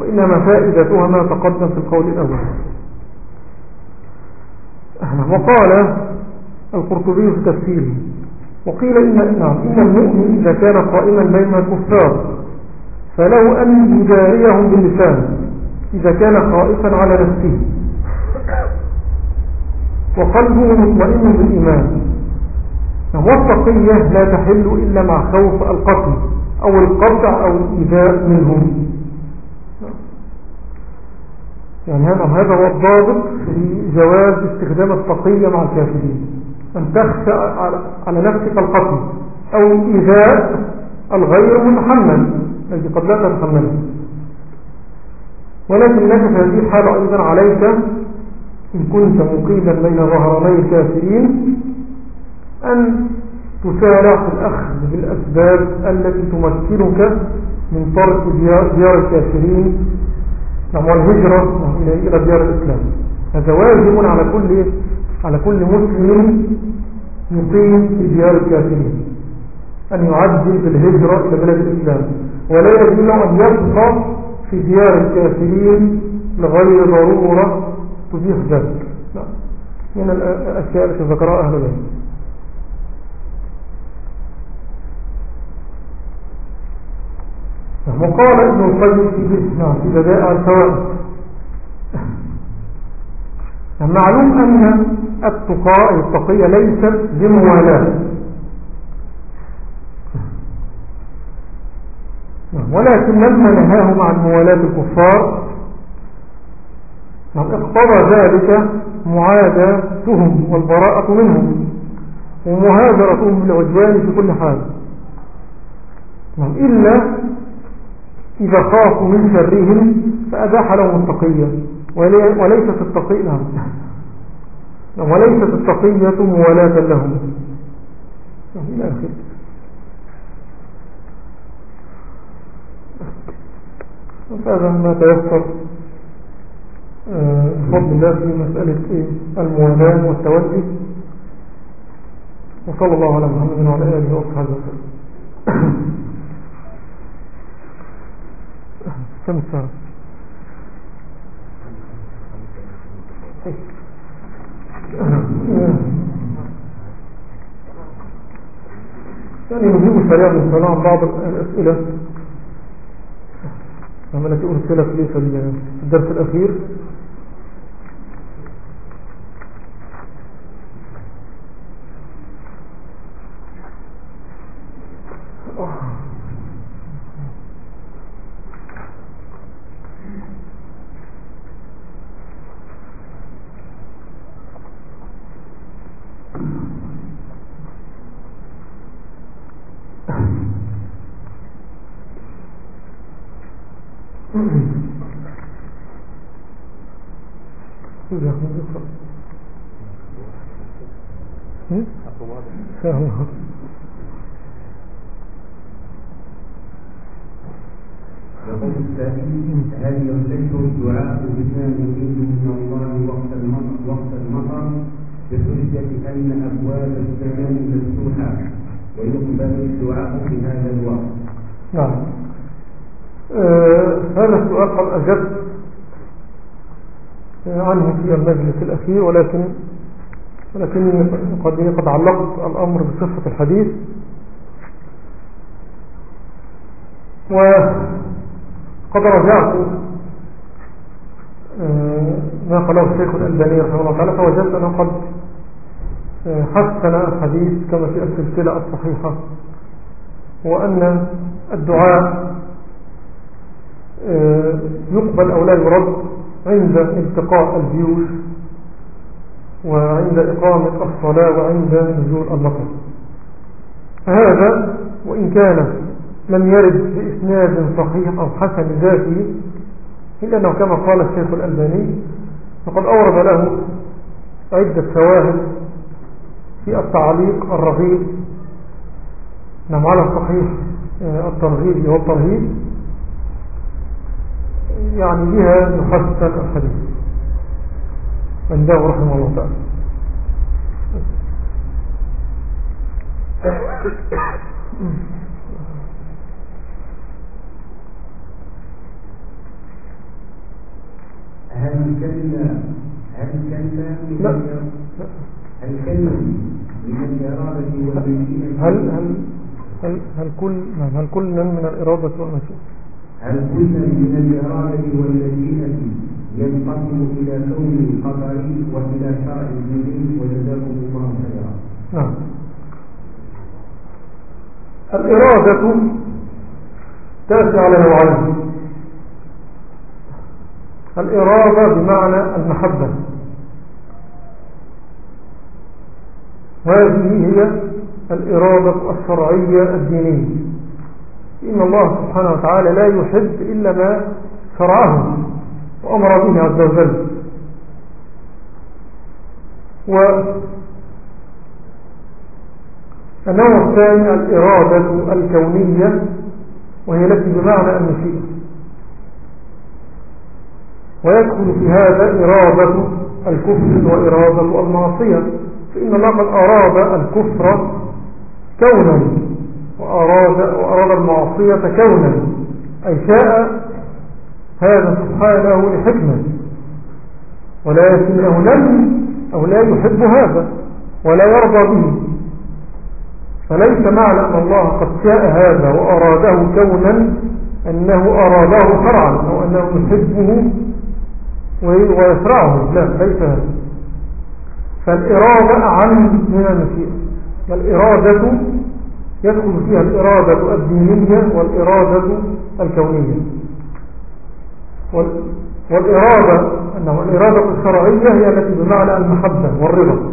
[SPEAKER 1] وإنما فائدتها ما تقدم في القول الأول. وقال القرطبي في تفسيره وقيل إن, إن المؤمن إذا كان قائما بين الكفار فله أن يجاريهم باللسان إذا كان خائفا على نفسه. وقلبه مطمئن بالإيمان. والتقية لا تحل إلا مع خوف القتل أو القطع أو الإيذاء منهم. يعني هذا هو الضابط في جواز استخدام التقية مع الكافرين. أن تخشى على نفسك القتل أو إيذاء الغير متحمل الذي قد لا تتحمله. ولكن لك في هذه الحالة أيضا عليك إن كنت مقيما بين ظهراني الكافرين أن تسارع في الأخذ بالأسباب التي تمكنك من طرق ديار الكافرين والهجرة إلى ديار الإسلام. هذا واجب على كل على كل مسلم يقيم في ديار الكافرين. أن يعجل بالهجرة إلى بلد الإسلام. ولا يجب أن يبقى في ديار الكافرين لغير ضرورة تبيح ذلك. من الأشياء التي ذكرها أهل العلم. وقال ابن القيم في نعم في بدائع الفوائد معلوم أن التقاء التقية ليست بموالاة. ولكن لما نهاهم عن موالاة الكفار. اقتضى ذلك معاداتهم والبراءة منهم ومهاجرتهم بالعدوان في كل حال. إلا إذا خافوا من شرهم فأباح لهم التقية. وليست التقية وليست التقية موالاة لهم. إلى آخره. هذا ما تيسر آه، بفضل الله في مسألة إيه؟ الموالاة والتوجه. وصلى الله على محمد وعلى آله وصحبه وسلم. كم ساعة يعني نجيب سريعا من بعض الأسئلة. التي أرسلت لي في الدرس الأخير
[SPEAKER 2] يقول السائل هل يصح الدعاء بما يريد من الله وقت المطر وقت المطر بحجة أن أبواب السماء مفتوحة ويقبل الدعاء في هذا الوقت؟
[SPEAKER 1] نعم آه هذا السؤال قد أجبت عنه المجلس الأخير ولكن ولكني قد قد علقت الأمر بصفة الحديث. وقد رجعت آه، ما قاله الشيخ الألباني رحمه الله تعالى فوجدت أنه قد آه، حسن الحديث كما في السلسلة الصحيحة وأن الدعاء آه، يقبل أو لا يرد عند التقاء الجيوش. وعند إقامة الصلاة وعند نزول المطر هذا وإن كان لم يرد بإسناد صحيح أو حسن ذاته إلا أنه كما قال الشيخ الألباني فقد أورد له عدة شواهد في التعليق الرغيب نعم على الصحيح آه، الترغيب والترهيب يعني بها يحسن الحديث. عنده رحمه الله تعالى
[SPEAKER 2] هل كلا هل كلا من
[SPEAKER 1] لا.
[SPEAKER 2] هل كلا من الإرادة والمشيئة
[SPEAKER 1] هل هل هل هل كل هل كل من الإرادة والمشيئة
[SPEAKER 2] كل من الإرادة والمشيئة ينقسم إلى كون قدري وإلى شرع ديني وجزاكم الله خيرا.
[SPEAKER 1] نعم. الإرادة تأتي على نوعين الإرادة بمعنى المحبة. وهذه هي الإرادة الشرعية الدينية. إن الله سبحانه وتعالى لا يحب إلا ما شرعه وأمر به عز وجل. و النوع الثاني الإرادة الكونية وهي التي بمعنى المشيئة ويدخل في هذا إرادة الكفر وإرادة المعصية فإن الله قد أراد الكفر كونا. وأراد, وأراد المعصية كونا أي شاء هذا سبحانه لحكمة. ولكنه لم أو لا يحب هذا ولا يرضى به. فليس معنى أن الله قد شاء هذا وأراده كونا أنه أراده شرعا أو أنه يحبه ويشرعه. لا ليس هذا. فالإرادة أعم من المشيئة. والإرادة يدخل فيها الإرادة الدينية والإرادة الكونية. وال- والإرادة أنه الإرادة الشرعية هي التي بمعنى المحبة والرضا.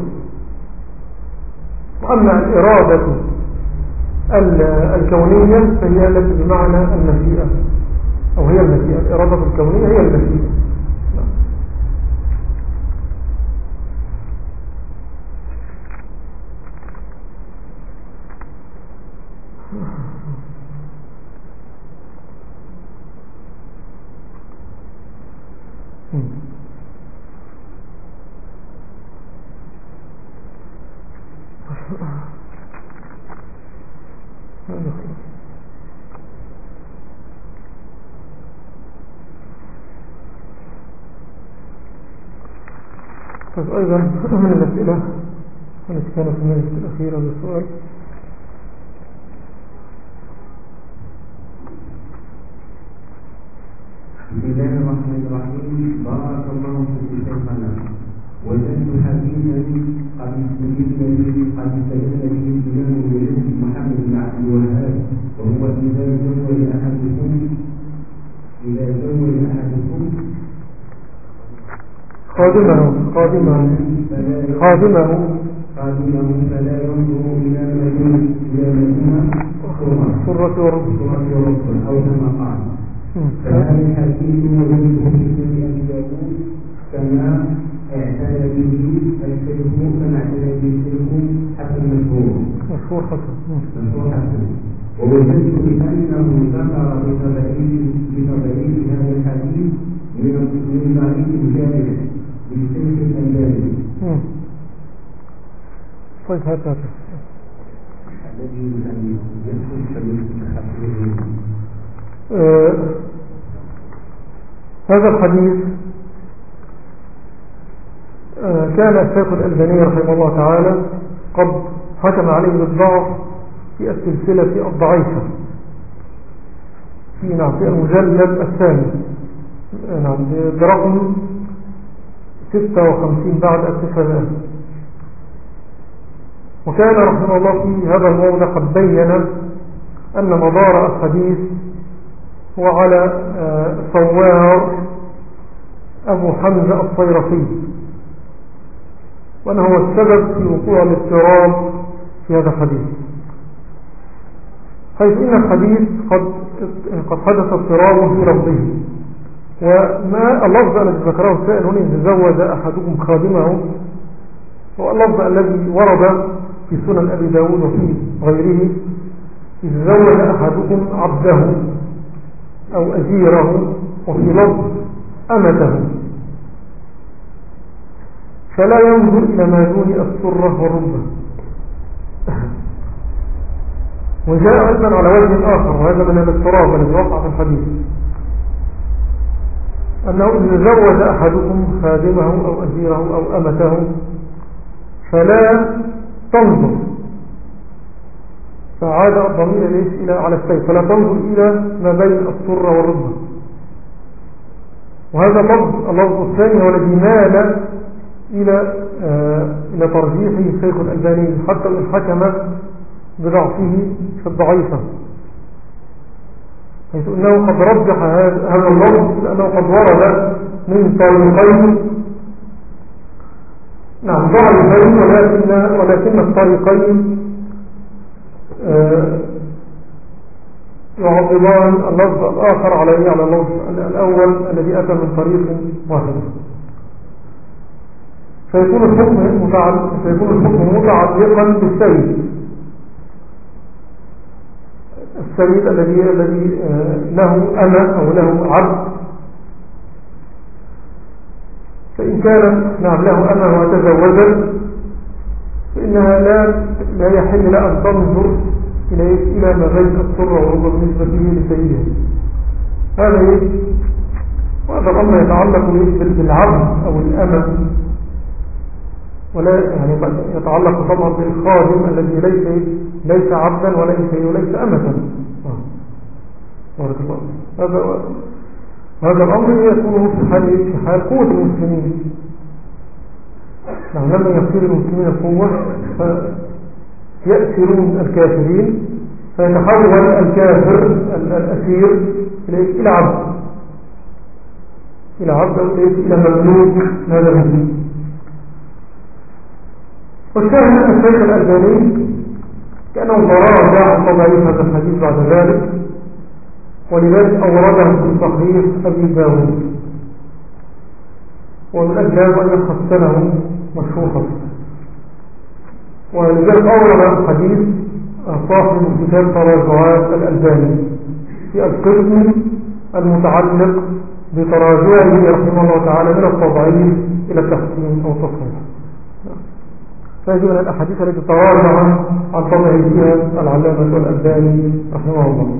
[SPEAKER 1] وأما الإرادة ال- الكونية فهي التي بمعنى المشيئة أو هي المشيئة. الإرادة الكونية هي المشيئة. طيب أيضا من الأسئلة؟ التي كانت في المجلس الأخيرة بالسؤال
[SPEAKER 2] بسم الله الرحمن الرحيم. بارك الله فيك شيخنا. وجدت حديثا قد استدل به قد استدل به الامام المجد محمد بن عبد الوهاب. وهو إذا زوج احدكم إذا زوج احدكم
[SPEAKER 1] خادمه خادمه خادمه.
[SPEAKER 2] خادمه فلا ينظر إلى مدينه
[SPEAKER 1] إلى مدينة
[SPEAKER 2] سوره ورب أو كما قال. فهذا الحديث وجدته في ابي داود كما اعتنى به الشيخ كما اعتنى به الشيخ حسن مشهور
[SPEAKER 1] مشهور حسن
[SPEAKER 2] مشهور حسن ووجدت بانه ذكر بتضعيف بتضعيف هذا الحديث من من ضعيف الجامع للشيخ الالباني
[SPEAKER 1] طيب هات
[SPEAKER 2] الذي أن يدخل فليدخل
[SPEAKER 1] آه هذا الحديث آه كان الشيخ الألباني رحمه الله تعالى قد حكم عليه بالضعف في السلسلة الضعيفة في نعم في المجلد الثاني. نعم برقم 56 بعد التسعة وكان رحمه الله في هذا الموضع قد بين أن مدار الحديث هو على صوار أبو حمزة الصيرفي. وأنه هو السبب في وقوع الاضطراب في هذا الحديث. حيث إن الحديث قد قد حدث اضطراب في لفظه وما اللفظ الذي ذكره السائل هنا إذا زوج أحدكم خادمه هو اللفظ الذي ورد في سنن أبي داود وفي غيره إذا زوج أحدكم عبده. أو أجيره وفي لفظ أمته. فلا ينظر إلى ما دون السرة والرمبة وجاء أيضا على وجه آخر وهذا من الاضطراب الذي وقع في الحديث. أنه إذا زوج أحدكم خادمه أو أجيره أو أمته فلا تنظر فعاد الضمير ليس إلى على السيف. فلا تنظر إلى ما بين السرة والرمبة وهذا اللفظ اللفظ الثاني هو الذي مال إلى آه إلى ترجيحه الشيخ الألباني حتى إن حكم بضعفه في الضعيفة. حيث أنه قد رجح هذا اللفظ لأنه قد ورد من طريقين نعم ضعيفين ولكن ولكن الطريقين آه يعظمان اللفظ الآخر عليه على اللفظ الأول الذي أتى من طريق واحد. فيكون الحكم متعلق فيكون الحكم متعلقا بالسيد السيد الذي الذي له أنا أو له عبد. فإن كان نعم له أنا وتزوجا فإنها لا لا يحل أن تنظر إلى إلى ما بين السر والربا بالنسبة لسيدها هذا إيه؟ وهذا الأمر يتعلق بالعبد أو الأمة ولا يعني يتعلق طبعا بالخادم الذي ليس ليس عبدا وليس وليس أمة بارك الله هذا هذا الأمر يكون في حال في حال قوة المسلمين. لما يصير المسلمين قوة فيأسرون الكافرين فيتحول الكافر الأسير إلى عبد. إلى عبد إلى مملوك هذا المسلم والشاهد أن الشيخ الألباني كأنه تراجع عن تضعيف هذا الحديث بعد ذلك ولذلك أورده في صحيح أبي داود. ومن أجل أن حسنه مشروحا ولذلك أورد الحديث صاحب كتاب تراجعات الألباني في القسم المتعلق بتراجعه رحمه الله تعالى من التضعيف إلى التحسين أو التصحيح فهذه من الأحاديث التي تراجع عن طبعه فيها العلامة والألباني رحمه الله.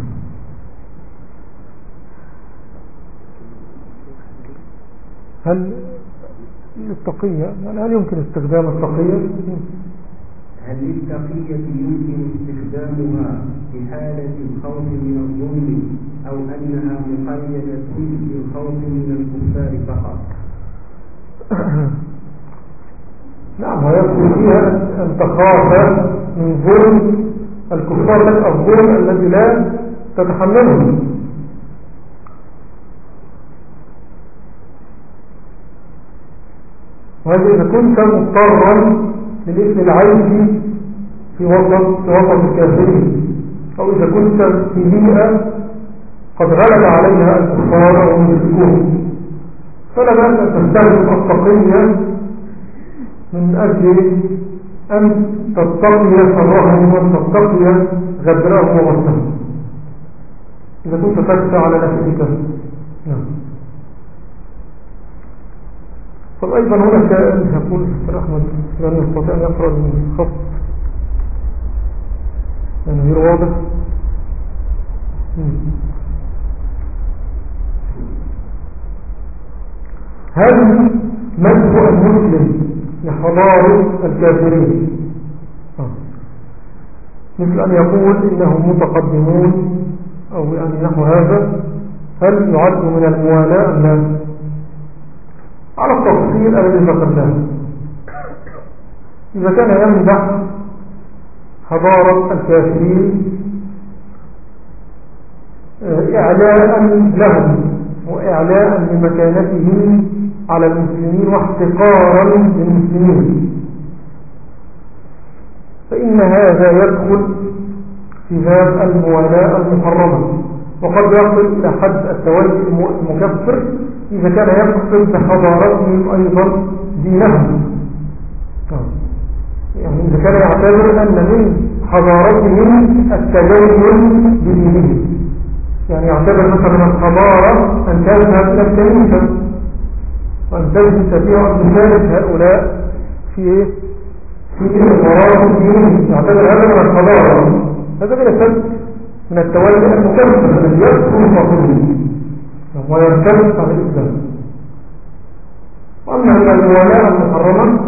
[SPEAKER 1] هل التقية؟ هل يمكن استخدام التقية؟
[SPEAKER 2] هل للتقية يمكن استخدامها في حالة الخوف من الظلم أو أنها مقيدة بالخوف من الكفار فقط؟
[SPEAKER 1] نعم ويدخل فيها أن تخاف من ظلم الكفار لك الظلم الذي لا تتحمله. وهذا إذا كنت مضطرا للإثم العيش في وسط في وسط الكافرين. أو إذا كنت في بيئة قد غلب عليها الكفار والمشركون فلا بأس أن تستخدم التقية من أجل أن تتقي شرهم وأن تتقي غدرهم وغسهم إذا كنت تخشى على نفسك. نعم. طب أيضا هنا كان يقول أحمد لن يستطيع أن يقرأ من خط يعني غير واضح؟ هذه مدح المسلم لحضارة الكافرين. مثل أن يقول إنهم متقدمون أو يعني نحو هذا هل يعد من الموالاة أم لا؟ على التفصيل الذي ذكرناه إذا كان يمدح حضارة الكافرين إعلاء لهم وإعلاء لمكانتهم على المسلمين واحتقارا للمسلمين فإن هذا يدخل في باب الموالاة المحرمة وقد يصل إلى حد التولي المكفر إذا كان يقصد بحضارتهم أيضا دينهم. يعني إذا كان يعتبر أن من حضارتهم التدين بدينهم. يعني يعتبر مثلا الحضارة أن تذهب إلى الكنيسة وأن تجلس فيها تشارك هؤلاء في في إقرار الدين يعتبر هذا من الحضارة. هذا بلا شك من التولي المكمل الذي يدخل ويرتبط على الإسلام وأما من الموالاة المحرمة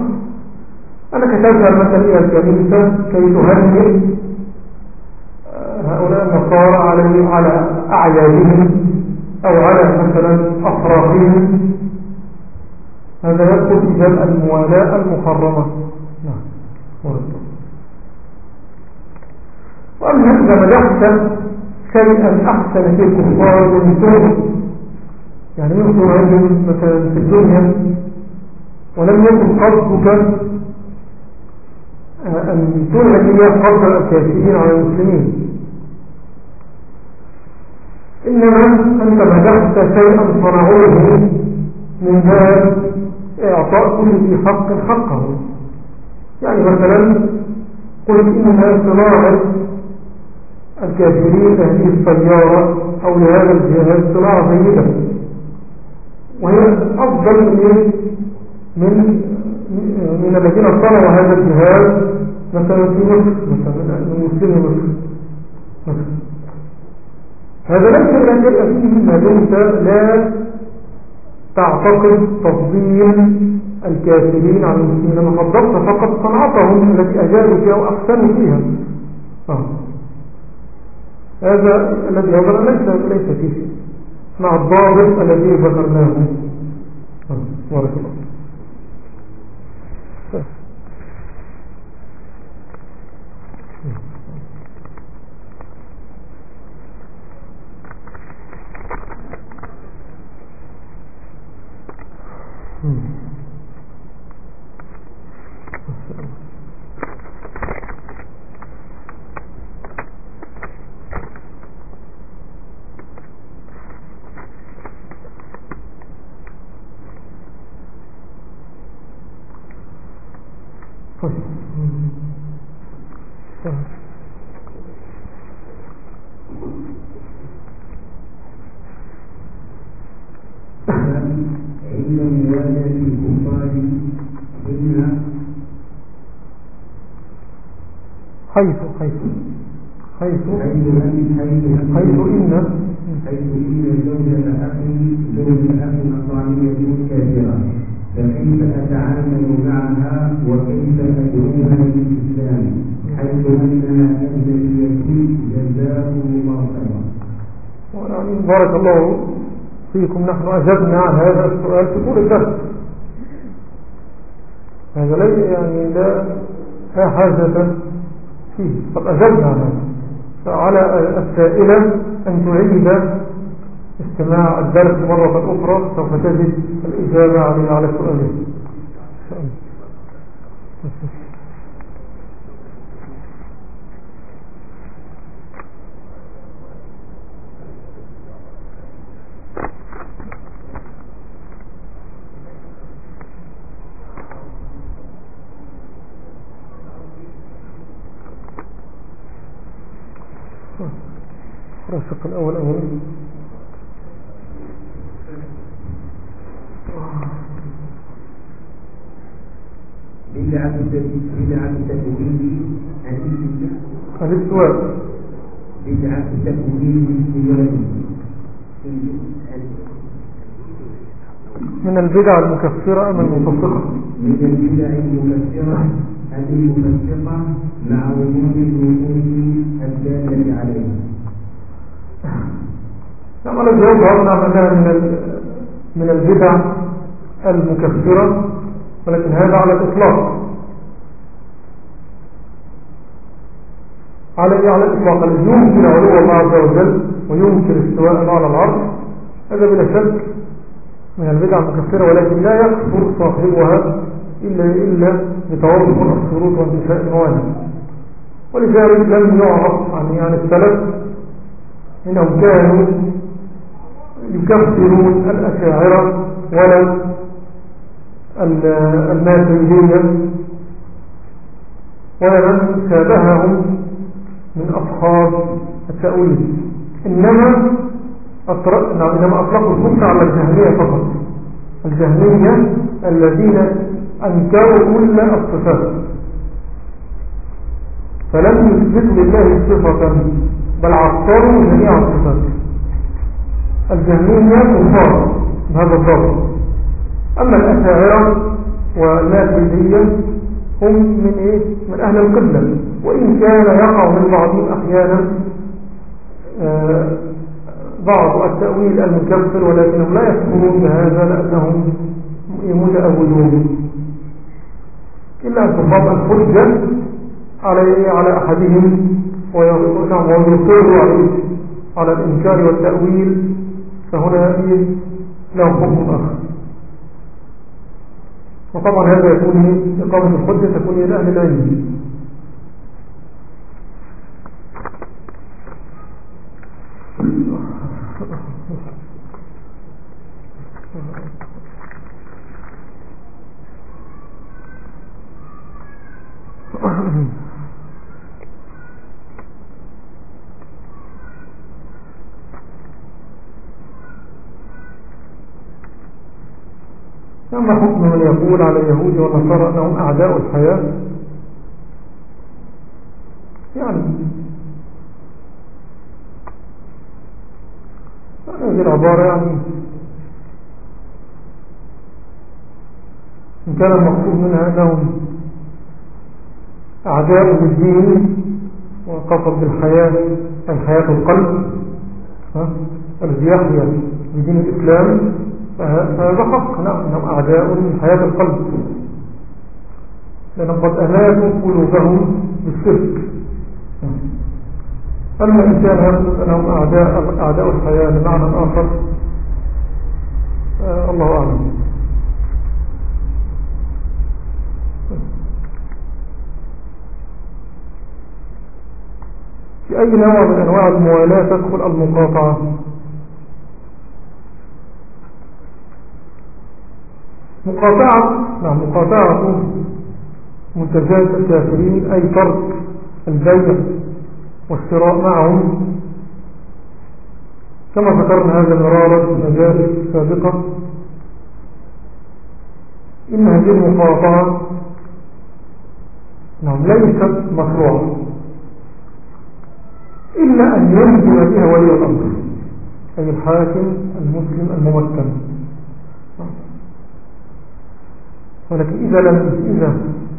[SPEAKER 1] أنك تذهب مثلا إلى الكنيسة كي تهنئ هؤلاء النصارى على على أعيادهم أو على مثلا أفراحهم. هذا يدخل في باب الموالاة المحرمة نعم وأما إذا مدحت شيئا أحسن في الكفار من يعني يمكن عندهم مثلا في الدنيا ولم يكن قصدك أن تلعب هي فضل الكافرين على المسلمين. إنما أنت مدحت شيئا صنعوه من باب إعطاء كل ذي حق حقه. يعني مثلا قلت إنها صناعة الكافرين هذه السيارة أو لهذا الجهاز صناعة جيدة. وهي أفضل من من من الذين صنعوا هذا الجهاز مثلا في مصر مثلا من مسلم مصر. هذا ليس لأن يبقى فيه ما دمت لا تعتقد تفضيل الكافرين على المسلمين فضلت فقط صنعتهم التي أجابوا فيها وأحسنوا فيها. آه. هذا الذي يظهر ليس ليس فيه شيء. مع الضابط الذي ذكرناه بارك الله Hmm.
[SPEAKER 2] عند مواجهة الكفار إن
[SPEAKER 1] حيث حيث حيث
[SPEAKER 2] حيث أن حيث أن
[SPEAKER 1] حيث إن
[SPEAKER 2] حيث إن زوجة أخي زوجة أخي نصرانية كافرة فكيف أتعامل معها وكيف أدعوها للإسلام حيث أنها أجنبية جزاكم الله خيرا
[SPEAKER 1] يعني بارك الله فيكم نحن أجبنا عن هذا السؤال في طول الدرس. هذا ليس يعني لا حاجة فيه قد أجبنا. فعلى السائلة أن تعيد استماع الدرس مرة أخرى سوف تجد الإجابة على سؤاله إن شاء الله
[SPEAKER 2] بدعة
[SPEAKER 1] الاستواء من البدع المكفرة أم المفسقة؟
[SPEAKER 2] من البدع المكفرة أم المفسقة مع وجود النصوص الدالة عليها
[SPEAKER 1] نعم الجواب هنا أنها من من البدع المكفرة ولكن هذا على الإطلاق. على على الإطلاق. الذي يمكن علو الله عز وجل ويمكن استواء على العرش هذا بلا شك من البدع المكفرة ولكن لا يكفر صاحبها إلا إلا بتوافق الشروط وانتفاء الموانع ولذلك لم يعرف عن يعني السلف إنهم كانوا يكفرون الأشاعرة ولا ال- الماتريدية ولا من شابههم من أصحاب التأويل. إنما نعم، إنما أطلقوا الكفر على الجهمية فقط. الجهمية الذين أنكروا كل الصفات. فلم يثبتوا لله صفة بل عطروا جميع الصفات. الجهمية كفار بهذا الضبط. أما الأشاعرة والماتريدية هم من إيه؟ من أهل القبلة. وإن كان يقع من بعضهم أحيانا آه، بعض التأويل المكفر ولكنهم لا يكفرون بهذا لأنهم متأولون إلا أن تقام الحجة على على أحدهم ويصر عليه على الإنكار والتأويل فهنا إيه؟ له حكم آخر وطبعا هذا يكون إيه؟ إقامة الحجة تكون إلى أهل العلم أما حكم من يقول على اليهود والنصارى أنهم أعداء الحياة؟ يعني هذه العبارة يعني. إن كان المقصود منها أنهم أعداء للدين وقصد بالحياة أي حياة القلب؟ الذي يحيا بدين الإسلام. فهذا حق نعم أعداء حياة القلب. لأنهم قد أماتوا قلوبهم بالشرك أما إن كان أنهم أعداء, أعداء الحياة بمعنى آخر؟ آه الله أعلم. في أي نوع من أنواع الموالاة تدخل المقاطعة؟ مقاطعة نعم مقاطعة منتجات الكافرين أي ترك البيع والشراء معهم. كما ذكرنا هذا مرارا في المجال السابقة. إن هذه المقاطعة نعم ليست مشروعة. إلا أن ينزل بها ولي الأمر. أي الحاكم المسلم الممكن ولكن إذا لم, إذا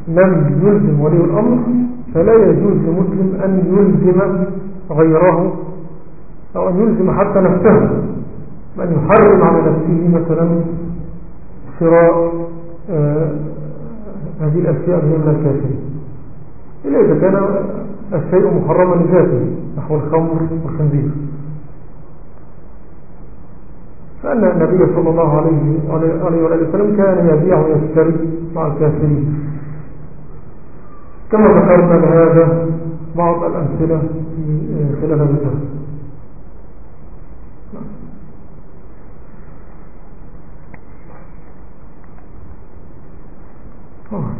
[SPEAKER 1] لم يلزم ولي الأمر فلا يجوز لمسلم أن يلزم غيره أو أن يلزم حتى نفسه بأن يحرم على نفسه مثلا شراء آه هذه الأشياء من الكافرين. إلا إذا كان الشيء محرما لذاته. نحو الخمر والخنزير. فأن النبي صلى الله عليه وآله وسلم كان يبيع ويشتري مع الكافرين. كما ذكرنا لهذا بعض الأمثلة خلال هذا.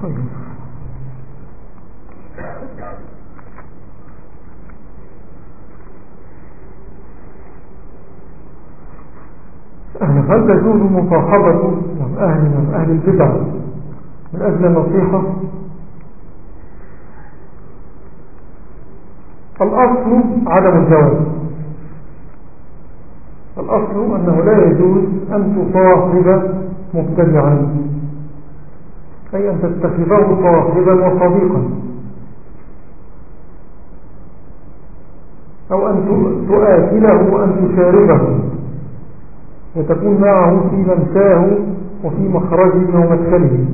[SPEAKER 1] الدرس طيب هل تجوز مصاحبة أهل أهل البدع؟ من أجل النصيحة؟ الأصل عدم الجواز الأصل أنه لا يجوز أن تصاحب مبتدعا أي أن تتخذه صاحبا وصديقا. أو أن تؤكله وأن تشاربه وتكون معه في ممساه وفي مخرجه ومدخله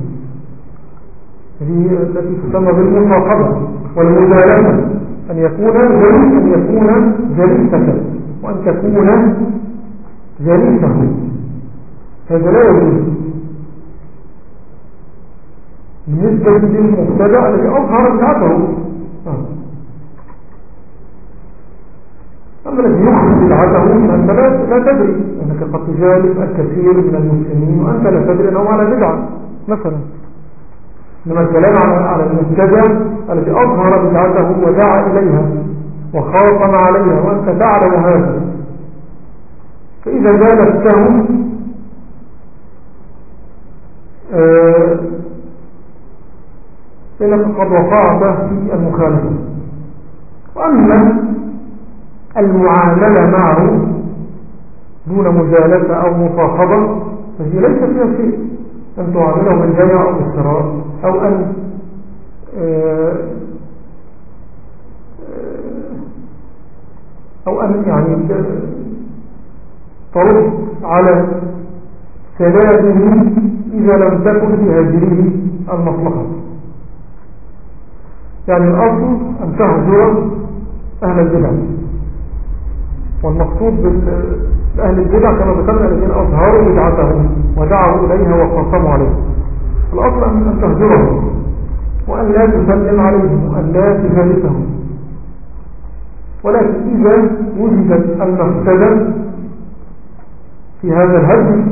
[SPEAKER 1] هذه التي تسمى بالمصاحبة والمجالسة أن يكون جليس أن يكون جليسك وأن تكون جليسه هذا لا يجوز. بالنسبة للمبتدع الذي أظهر بدعته أما الذي يخرج بدعته فأنت لا تدري. أنك قد تجالس الكثير من المسلمين وأنت لا تدري أنهم على بدعة مثلا. إنما الكلام على المبتدع الذي أظهر بدعته ودعا إليها وخاصم عليها وأنت تعلم هذا فإذا جالسته آه إنك قد وقعت في المخالفة. وأما المعاملة معه دون مجالسة أو مصاحبة فهي ليس فيها شيء. أن تعامله بالبيع أو بالشراء أو أن آه، أو أن يعني ترد على سلامه إذا لم تكن في هجره المصلحة. يعني الأصل أن تهجر أهل البدع. والمقصود بأهل البدع كما ذكرنا الذين أظهروا بدعتهم ودعوا إليها وقصموا عليها. الأصل أن تهجرهم وأن لا تسلم عليهم وأن لا تجالسهم. ولكن إذا وجدت المفسدة في هذا الهدف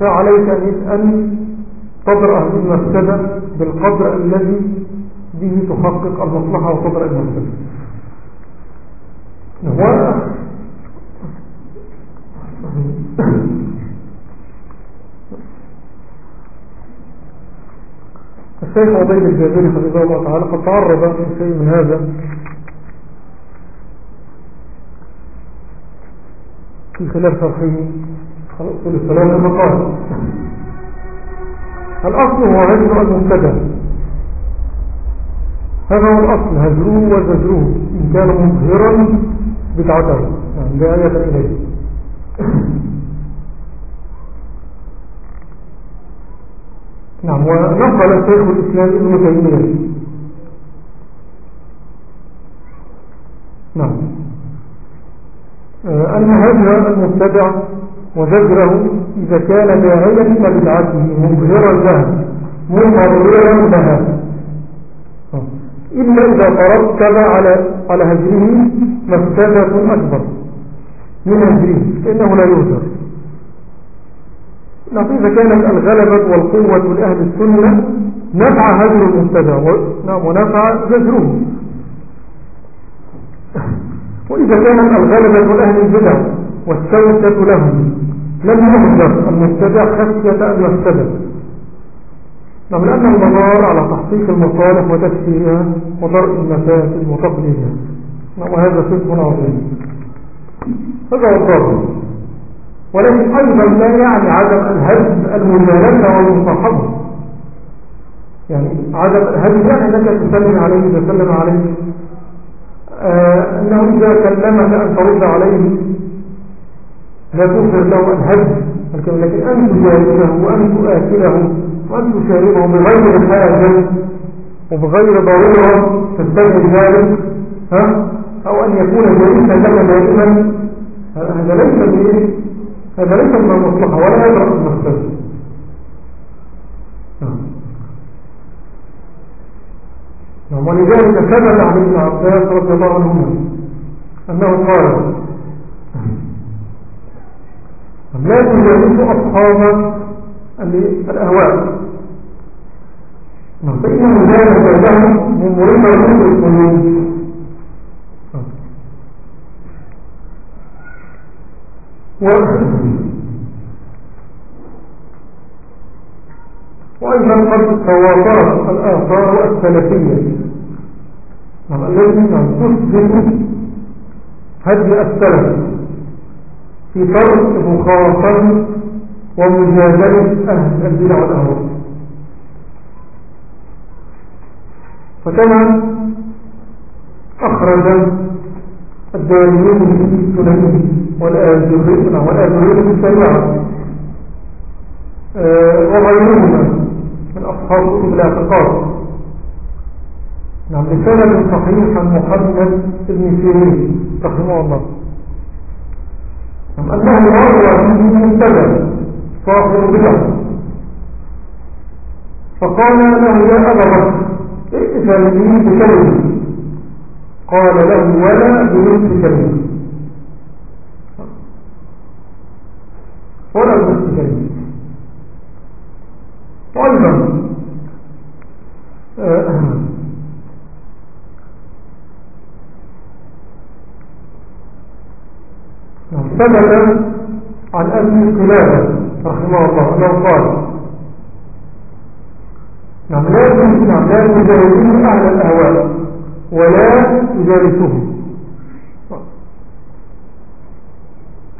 [SPEAKER 1] فعليك أن تضرأ هذه المفسدة بالقدر الذي به تحقق المصلحة وتضرأ المفسدة هو الشيخ عبيد الجابري حفظه الله تعالى قد تعرض في شيء من هذا. في خلال شرحه في الثلاثة مقال الأصل هو هجر المبتدأ. هذا هو الأصل هجروه وزجروه إن كان مظهرا بدعته يعني آية إليه. نعم ونقل شيخ الإسلام ابن تيمية. نعم. آه، أن هذا المبتدع وزجره إذا كان داعيا إلى بدعته مظهرا لها مقررا لها إلا إذا ترتب على على هجره مفسدة أكبر من هجره فإنه لا يهجر نعم إذا كانت الغلبة والقوة لأهل السنة نفع هجر المبتدع نعم ونفع زجره وإذا كانت الغلبة لأهل البدع والسوسة لهم لم يهجر المبتدع خشية أن يفتدى نعم لأن المدار على تحقيق المصالح وتفسيرها ودرء المفاسد وتقليلها نعم وهذا صدق عظيم هذا هو الضرر ولكن أيضا لا يعني عدم الهدم المجالسة والمصاحبة يعني عدم الهدم يعني أنك تسلم عليه تسلم عليه؟ آه أنه إذا كلمك أن ترد عليه لا تظهر له الهدم. لكن أن تجالسه وأن تؤكله وأن تشاربه بغير حاجة وبغير ضرورة تستمع ذلك ها؟ أو أن يكون جليسا لك دائما هذا ليس من هذا ليس من المصلحة ولا يدرأ المختلف نعم. ولذلك ثبت عن ابن عباس رضي الله عنهما أنه قال لا تجالس أصحاب الأهواء؟ فإنه ذلك لهم من مريض القلوب. وأيضا قد تواترت الآثار السلفية. التي تثبت هدي السلف في فرق مخاطر ومجادلة أهل البدع والأهواء. فكما أخرج الداريون في سننه والآجرين والآجرين في الشريعة وغيرهما من أصحاب كتب الاعتقاد نعم بسند صحيح عن محمد بن سيرين رحمه الله. نعم أنه روى من منتدى صاحب بدع فقال له يا أبا بكر ائذن لي بكلمة. قال له ولا بنصف كلمة ولا بنصف كلمة وأيضا ثبت عن أبي قلابة رحمه الله أنه قال نعم لا نعم لا تجالسون أهل الأهواء. ولا تجالسوهم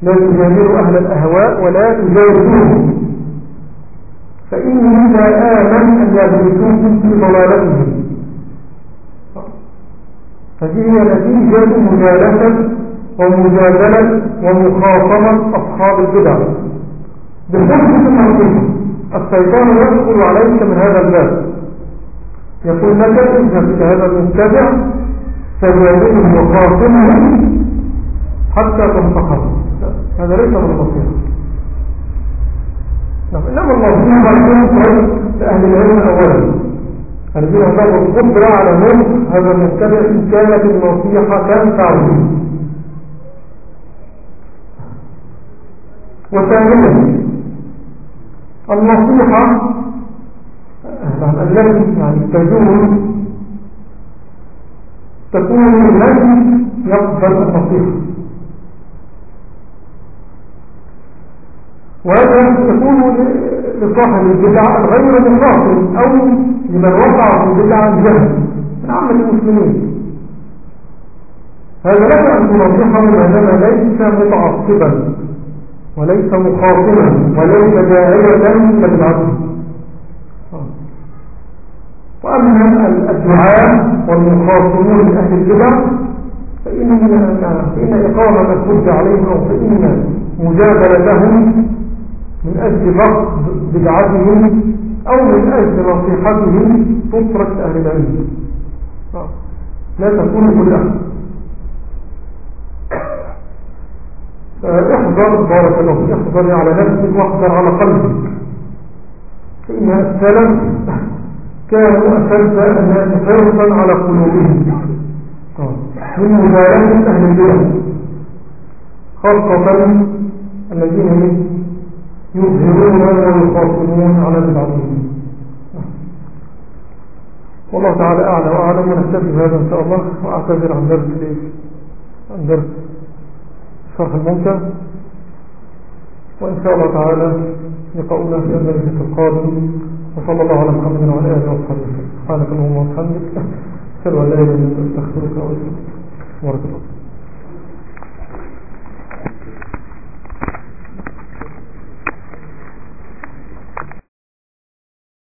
[SPEAKER 1] لا تجالسوا أهل الأهواء ولا تجالسوهم فإني لا آمن أن يجلسوكم في ضلالتهم. هذه هي نتيجة مجالسة ومجادلة ومخاصمة أصحاب البدع. بخلصة المنطقة. الشيطان يدخل عليك من هذا الباب. يقول اذهب إلى هذا المبتدع فجادله وخاصمه حتى تنتقل هذا ليس من نعم إنما النصيحة تنقل لأهل العلم أولا. الذين له القدرة على موت هذا المبتدع إن كانت النصيحة تعليم وثانيا النصيحة التي يعني تجوز تكون لمن يقبل النصيحة. وهذا تكون لصاحب البدعة الغير مخاطب أو لمن وقع في البدعة جهل. من عامة المسلمين. هذا لا يعني نصيحة لأننا ليس متعصبا وليس مخاطبا وليس داعية للعبد وأما الدعاء والمخاطبون من أهل البدع فإن, فإن إقامة الحج عليهم أو فإن مجادلتهم من أجل رفض بدعتهم أو من أجل نصيحتهم تترك أهل العلم. لا تكون كلها احذر بارك الله احذر على نفسك واحذر على قلبك. فإن السلف كانوا الناس حرصا على قلوبهم. آه. من مبالاة أهل البدع؟ خاصة الذين يظهرون ويخاصمون على بدعتهم. والله تعالى أعلى وأعلم ونكتفي بهذا إن شاء الله وأعتذر عن درس عن درس شرح الممتع وإن شاء الله تعالى لقاؤنا في المجلس القادم. وصلى الله على محمد وعلى آله وصحبه سبحانك اللهم وبحمدك أشهد أن لا إله إلا أنت أستغفرك وأتوب إليك.